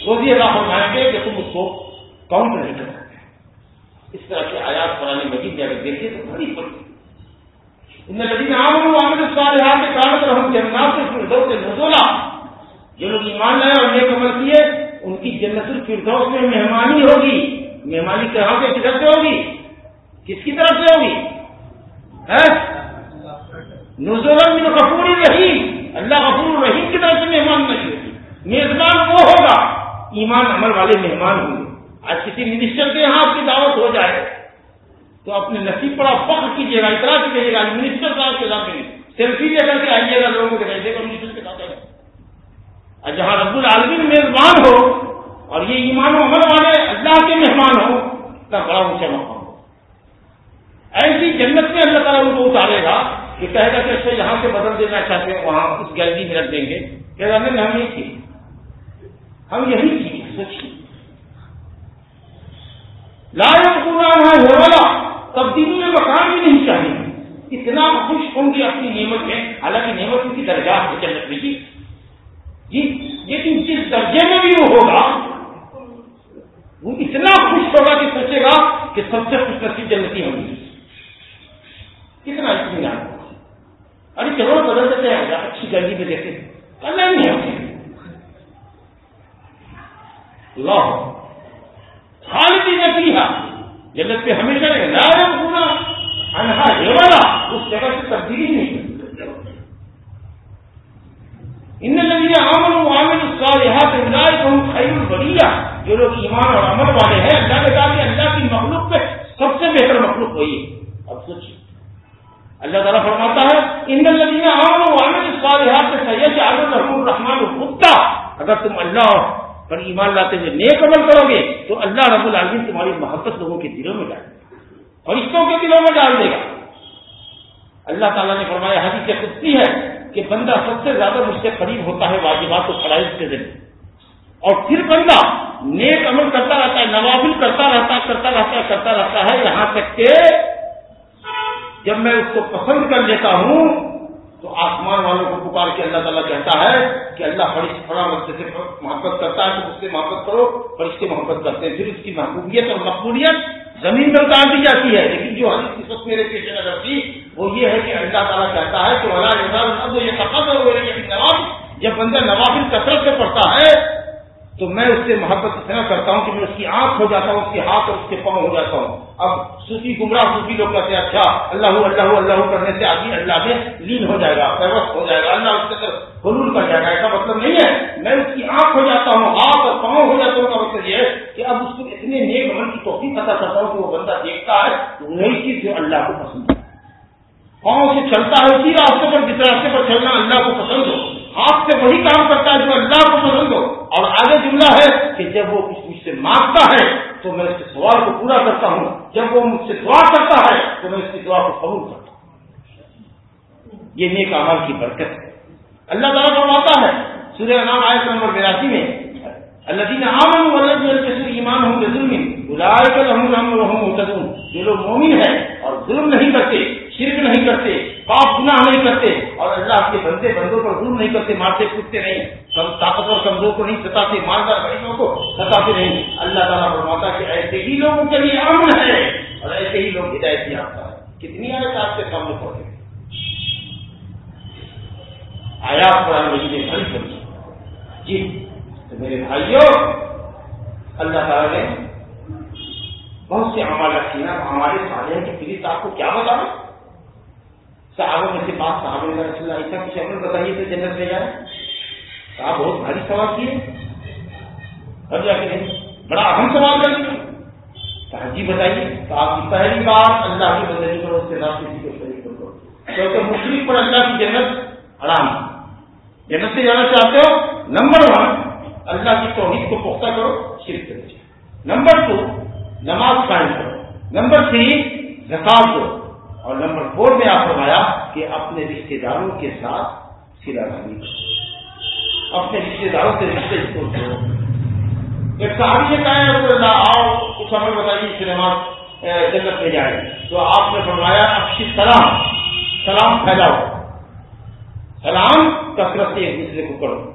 روزی ادا فرمائیں گے کہ تم اس کو کاؤنٹ نہیں کر سکتے۔ اس طرح کے آیات پرانے مجید میں اگر دیکھیے تو بڑی پڑتی ان لدی عام صالحات کے کارن ہم جنات سے نزولا جو لوگ ایمان لائے اور نیک عمل کیے، ان کی جنت الفردوس میں مہمانی ہوگی۔ مہمانی کہاں سے کدھر سے ہوگی۔ کس کی طرف سے ہوگی؟ ہاں؟ من غفور رحیم. اللہ غفور رحیم کی طرف سے مہمان نہیں ہوگی میزبان وہ ہوگا. ایمان عمل والے مہمان ہوں گے. آج کسی منسٹر کے یہاں آپ کی دعوت ہو جائے. تو اپنے نصیب پر آپ فخر کیجیے گا اتنا کیجیے گا منسٹر صاحب کے ساتھ سیلفی لے کر کے آئیے گا لوگوں کے دیکھے گا منسٹر کے ساتھ اور جہاں رب العالمین میزبان ہو اور یہ ایمان و عمل والے اللہ کے مہمان ہو کا بڑا اونچا مقام. ہو ایسی جنت میں اللہ تعالیٰ ان کو اتارے گا کہ کہے گا کہ اچھا یہاں سے بدل دینا چاہتے ہیں، وہاں اس گیلری میں رکھ دیں گے۔ کہ ہم یہی کی ہم یہی چیز سوچیے لایا پورا والا تبدیلی میں مکان بھی نہیں چاہیے۔ اتنا خوش ہوں گے اپنی نعمت میں۔ حالانکہ نعمت کی درجات ہے جنت جی۔ جی لیکن جس درجے میں بھی وہ ہوگا، وہ اتنا خوش ہوگا کہ سوچے گا کہ سب سے خوش نصیب جنتی ہوگی کتنا اطمینان۔ ارے چلو بدل دیتے ہیں اچھی گرمی میں دیکھتے کل نہیں ہوتے اللہ۔ خالدی نتی ہے جنت پہ ہمیشہ رہے۔ نارم پورا انہا والا اس جگہ سے تبدیلی نہیں ان لگی عامل عامل اس کا یہاں سے ملائے خیر بڑھیا جو لوگ ایمان اور عمل والے ہیں، اللہ نے کہا کہ اللہ کی مخلوق پہ سب سے بہتر مخلوق ہوئی اب سوچیے۔ اللہ تعالیٰ فرماتا ہے، ان لگی عامل عامل سے سید عالم رحم الرحمان اگر تم اللہ پر ایمان لاتے ہوئے نیک عمل کرو گے، تو اللہ رب العالمین تمہاری محبت لوگوں کے دلوں میں ڈال دے گا، فرشتوں کے دلوں میں ڈال دے گا۔ اللہ تعالیٰ نے فرمایا، حدیث سے خودی ہے کہ بندہ سب سے زیادہ مجھ سے قریب ہوتا ہے واجبات و فرائض کے ذریعے اور پھر بندہ نیک عمل کرتا رہتا ہے نوابل کرتا رہتا کرتا رہتا کرتا رہتا ہے، یہاں تک کہ جب میں اس کو پسند کر لیتا ہوں، تو آسمان والوں کو پکار کے اللہ تعالیٰ کہتا ہے کہ اللہ فرش فڑا بچے سے محبت کرتا ہے تو اس سے محبت کرو فرشتے محبت کرتے ہیں۔ پھر اس کی محبوبیت اور مقبولیت زمین میں اتار دی جاتی ہے۔ لیکن جو حدیث اس وقت میرے پیش نظر تھی، وہ یہ ہے کہ اللہ تعالیٰ کہتا ہے کہ اللہ یہ سفر ہو جب بندہ نوابل کثرت سے پڑتا ہے تو میں اس سے محبت اتنا کرتا ہوں کہ میں اس کی آنکھ ہو جاتا ہوں، اس کے ہاتھ اور اس کے پاؤں ہو جاتا ہوں۔ اب صوفی گمراہ صوفی لوگ کہتے ہیں اچھا اللہ اللہ اللہ کرنے سے آدمی اللہ میں لین ہو جائے گا، پیوست ہو جائے گا، اللہ اس کے اندر حلول کر جائے گا، ایسا مطلب نہیں ہے۔ میں اس کی آنکھ ہو جاتا ہوں، ہاتھ اور پاؤں ہو جاتا ہوں، کا مطلب یہ ہے کہ اب اس کو اتنے نیک عمل کی توفیق پتا کرتا ہوں کہ وہ بندہ دیکھتا ہے، وہی چیز جو اللہ کو پسند ہے۔ پاؤں سے چلتا ہے، اسی راستے پر، جس راستے پر چلنا اللہ کو پسند ہو۔ ہاتھ سے وہی کام کرتا ہے جو اللہ کو پسند ہو۔ اور آگے جملہ ہے کہ جب وہ کچھ مجھ سے مانگتا ہے تو میں اس کے سوال کو پورا کرتا ہوں۔ جب وہ مجھ سے دعا کرتا ہے تو میں اس کی دعا کو قبول کرتا ہوں۔ یہ نیک عمل کی برکت ہے۔ اللہ تعالیٰ فرماتا ہے، سورہ نام آئے نمبر بیراسی میں اللہ دین عام ایمان ہوں گے ظلم جو لوگ مومن ہیں اور ظلم نہیں کرتے، شرک نہیں کرتے پاپ گناہ نہیں کرتے اور اللہ کے بندے بندوں پر ظلم نہیں کرتے، مارتے، کودتے نہیں۔ کم طاقتور کمزور کو نہیں، ستاتے مالدار بہنوں کو ستاتے نہیں۔ اللہ تعالیٰ فرماتا کہ ایسے ہی لوگوں کے لیے امن ہے اور ایسے ہی لوگ ہدایت کی آتا ہے کتنی آیت آپ کے سامنے پڑھے آیا قرآن مجید بھری جی تو میرے بھائیوں، اللہ تعالیٰ نے بہت سے عمل رکھی ہمارے سارے ہیں کہ پلیز آپ کو کیا بتانا صحابہ میں سے بات صحابہ نے رسول اللہ ایسا کچھ عمل بتائیے تو جنت میں جائے آپ بہت بھاری سوال کیے۔ اب جا کے بڑا اہم سوال کر دیا کہا جی بتائیے تو آپ کی پہلی بات اللہ کی بندگی کرو، اس کے ساتھ کسی کو شریک کرو۔ کیونکہ مشرق پر اللہ کی جنت حرام جنت سے جانا چاہتے ہو، نمبر ون، اللہ کی توحید کو پختہ کرو، شرک کرو۔ نمبر ٹو نماز قائم کرو۔ نمبر تھری زکات کرو۔ اور نمبر فور میں آپ فرمایا کہ اپنے رشتے داروں کے ساتھ سلا رہی اپنے رشتے داروں سے رشتے کو چھوڑو ایک صحابی نے کہا اللہ، آؤ، کچھ ہمیں بتائیے سنیما جنت میں جائے۔ تو آپ نے فرمایا اکشی سلام سلام پھیلاؤ۔ سلام کثرت سے ایک دوسرے کو کرو۔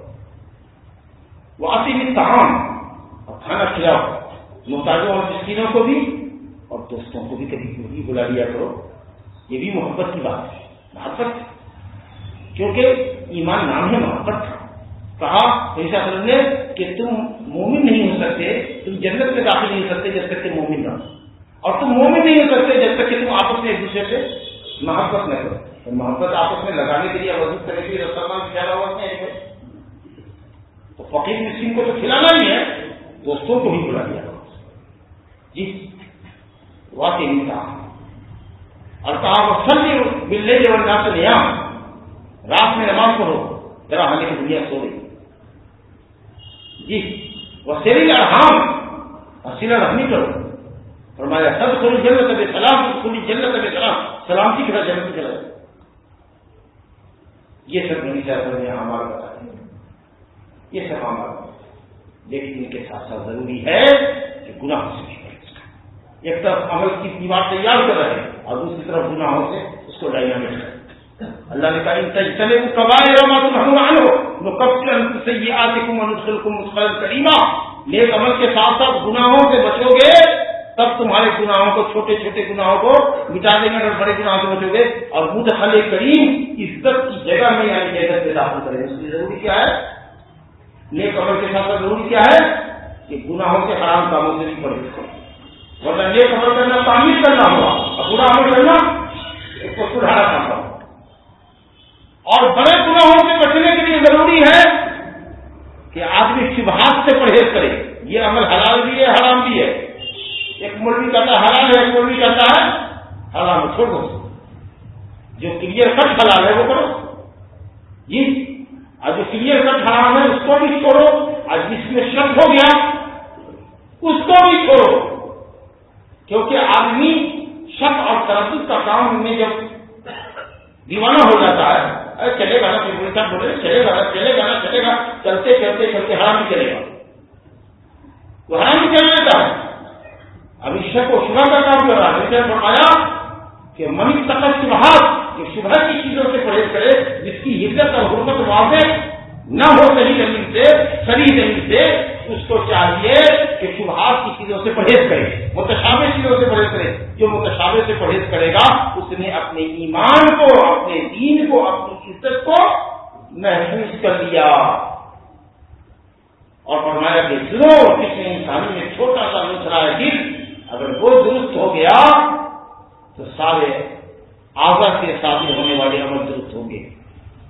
وہ اسی تمام اور کھانا کھلاؤ۔ محتاجوں اور مسکینوں کو بھی، اور دوستوں کو بھی کبھی کبھی بلا لیا کرو۔ یہ بھی محبت کی بات ہے۔ محبت کیونکہ ایمان نام ہے محبت۔ کہا ایسا نے کہ تم مومن نہیں ہو سکتے، تم جنت میں داخل نہیں ہو سکتے جب تک کہ مومن نہ اور تم مومن نہیں ہو سکتے جب تک کہ تم آپس میں ایک دوسرے سے محبت نہ کرو۔ تو محبت آپس میں لگانے کے لیے وزن کرنے کے لیے رسمان کھلا ہوا ہے۔ تو فقیر مسلم کو تو کھلانا ہی ہے دوستوں کو بھی بلا دیا۔ جی واقعی کہا اور کہا، وہ سلے ملنے کے ورنہ سے لیا رات میں نماز پڑھو۔ ذرا ہمیں دنیا سو رہی جی وہ سیری ارحام حسینہ رحمی کرو۔ فرمایا، سب کھلی جنت ابھی سلام کھلی جنت ابھی سلام۔ سلام کی طرح جنت چلا یہ سب نہیں چاہتا نے ہمارا بتایا یہ سب ہمارا لیکن ان کے ساتھ ساتھ ضروری ہے کہ گناہ سے ایک طرف عمل کی دیوار تیار کر رہے ہیں اور دوسری طرف گناہوں سے اس کو ڈائنامک کریں اللہ نے کہا چلے وہ کبائے رما تم ہو وہ کب سے یہ آتے کو منسل کو مسکر کریما۔ نیک عمل کے ساتھ ساتھ گناہوں سے بچو گے، تب تمہارے گناہوں کو، چھوٹے چھوٹے گناہوں کو مٹا دیں گے اگر بڑے گناہوں سے بچو گے۔ اور مدخل کریم عزت کی جگہ میں یعنی عزت سے داخل کریں۔ اس کی ضروری کیا ہے؟ نیک عمل کے ساتھ ساتھ ضروری کیا ہے؟ کہ گناہوں کے حرام کاموں سے بھی پرہیز کرو نیک عمل کرنا تعمیر کرنا ہوگا اور برا عمل کرنا اس کو سدھارا کرنا ہوگا اور بڑے گناہوں سے بچنے کے لیے ضروری ہے کہ آدمی شبہات سے پرہیز کرے۔ یہ عمل حلال بھی ہے، حرام بھی ہے۔ ایک مرغی کرتا ہے حلال ہے، ایک مرغی کرتا ہے، حرام چھوڑ دو۔ جو کلیئر کٹ حلال ہے وہ کرو۔ جی اور جو کلیئر کٹ حرام ہے اس کو بھی چھوڑو۔ اور جس میں شک ہو گیا، اس کو بھی چھوڑو۔ کیونکہ آدمی شک اور تردد کا کام میں جب دیوانہ ہو جاتا ہے، ارے چلے گا نا، پھر بولے چلے گا چلے گا نا، چلے گا، چلتے چلتے چلتے حرام ہی چلے گا۔ وہ حرام ہی چل لیتا ہے۔ ابھی شک و شبہ کا کام کر رہا ہے۔ فرمایا کہ منی تک شبہات کہ شبہ کی چیزوں سے پرہیز کرے، جس کی حدت اور حرمت واضح نہ ہو صحیح زمین سے صحیح زمین سے اس کو چاہیے کہ شبہات کی چیزوں سے پرہیز کرے متشابہ چیزوں سے پرہیز کرے جو متشابہ سے پرہیز کرے گا، اس نے اپنے ایمان کو، اپنے دین کو، اپنی عزت کو محفوظ کر لیا۔ اور فرمایا کہ ضرور کسی انسانی میں چھوٹا سا نسرا ہے دل اگر وہ درست ہو گیا، تو سارے آزاد کے شادی ہونے والے عمل درست ہوں گے۔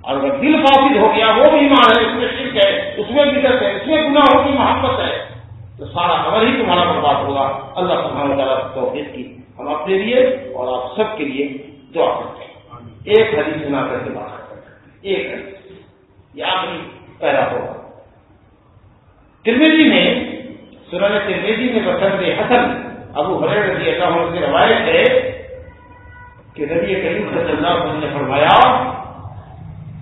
اور اگر دل فاسد ہو گیا وہ بھی ایمان ہے اس میں شرک ہے اس میں بدت ہے اس میں گناہوں کی محبت ہے تو سارا خبر ہی تمہارا برباد ہوگا۔ اللہ سبحانہ تعالیٰ توفیق کی۔ ہم اپنے لیے اور آپ سب کے لیے دعا کرتے ہیں۔ ایک حدیث سنا کر کے بات کرتے ہیں۔ ایک حدیث۔ یہ آخری پیدا ہوگا ترمیدی میں سنن ترمیدی میں بسنت حسن ابو حریر رضی اللہ عنہ سے روایت ہے کہ نبی کریم صلی اللہ علیہ وسلم نے فرمایا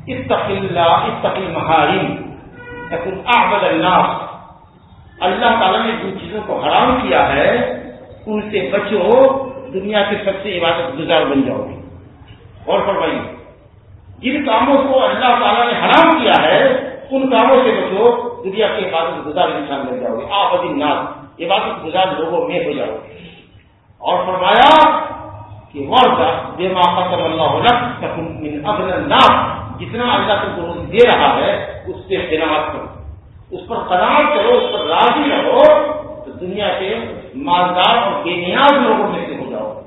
اللہ اتقی محارم تکن اعبد الناس. اللہ تعالیٰ نے جن چیزوں کو حرام کیا ہے، ان سے بچو، دنیا کے سب سے عبادت گزار بن جاؤ گے۔ اور فرمائیے، جن کاموں کو اللہ تعالیٰ نے حرام کیا ہے، ان کاموں سے بچو، دنیا کے عبادت گزار انسان بن جاؤ گے۔ آپ الناس، عبادت گزار لوگوں میں ہو جاؤ گے۔ اور فرمایا کہ ورد بے ماقا اللہ ابن الناس۔ جتنا اللہ تم کو دے رہا ہے، اس سے احترامات کرو۔ اس پر قدام کرو، اس پر راضی رہو، تو دنیا کے مالدار اور بے نیاز لوگوں میں سے ہو جاؤ۔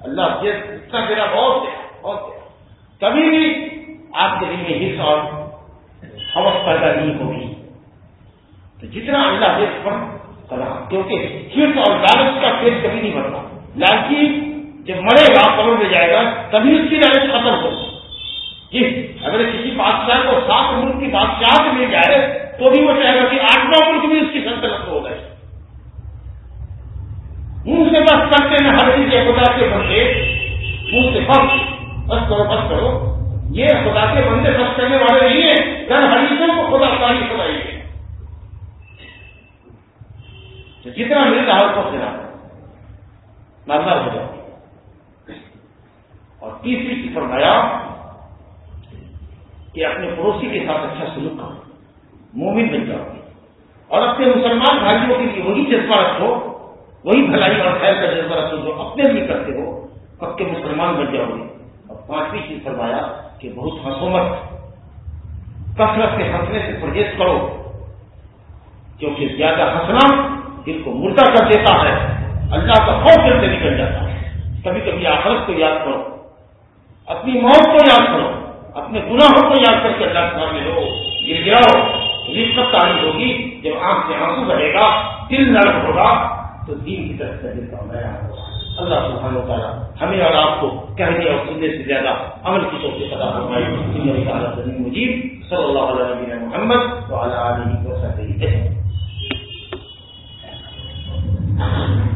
اللہ جتنا دینا بہت ہے، بہت کبھی بھی آپ کے دل میں حص اور حوث پیدا نہیں ہوگی۔ تو جتنا اللہ دے پر قدام کیونکہ حص اور لالچ کا پیٹ کبھی نہیں بڑھتا لالچی جب مرے گا، قبر میں جائے گا، تبھی اس کی لالچ ختم ہوگی۔ جی، اگر کسی بادشاہ کو سات ملک کی بادشاہ مل جائے، تو بھی وہ چاہے گا کہ آٹھ نو ملک بھی اس کی سلطنت ہو گئے۔ منہ سے بس کرتے ہیں، ہر چیز خدا کے بندے۔ منہ سے بس بس کرو بس کرو۔ یہ خدا کے بندے بس کرنے والے نہیں ہیں گھر حریفوں کو خدا تعریف خدائی ہے۔ تو جتنا مل رہا ہے، اس کو پھر نظر ہو جاؤ۔ اور تیسری چیز فرمایا کہ اپنے پڑوسی کے ساتھ اچھا سلوک کرو، مومن بن جاؤ۔ گے اور اپنے مسلمان بھائیوں کے لیے وہی جذبہ رکھو، وہی بھلائی اور خیر کا جذبہ رکھو جو اپنے لیے کرتے ہو، پکے مسلمان بن جاؤ گے۔ اور پانچویں چیز فرمایا کہ بہت حکومت کثرت کے ہنسنے سے پرہیز کرو، کیونکہ زیادہ ہنسنا دل کو مردہ کر دیتا ہے، اللہ کا خوف دل سے نکل جاتا ہے۔ کبھی کبھی آخرت کو یاد کرو، اپنی موت کو یاد کرو اپنے گناہوں کو یاد کر کے اللہ کے سامنے ہو گر گراؤ یہ سب تعریف ہوگی، جب آنکھ سے آنسو بڑھے گا، دل نرم ہوگا، تو دین کی طرف سے دل کا نیا ہوگا۔ اللہ سبحانہ تعالیٰ ہمیں اور آپ کو کہنے اور سننے سے زیادہ عمل کی سوچ سے عطا فرمائی مجیب صلی اللہ علیہ نبی محمد وعلى آله وصحبه أجمعين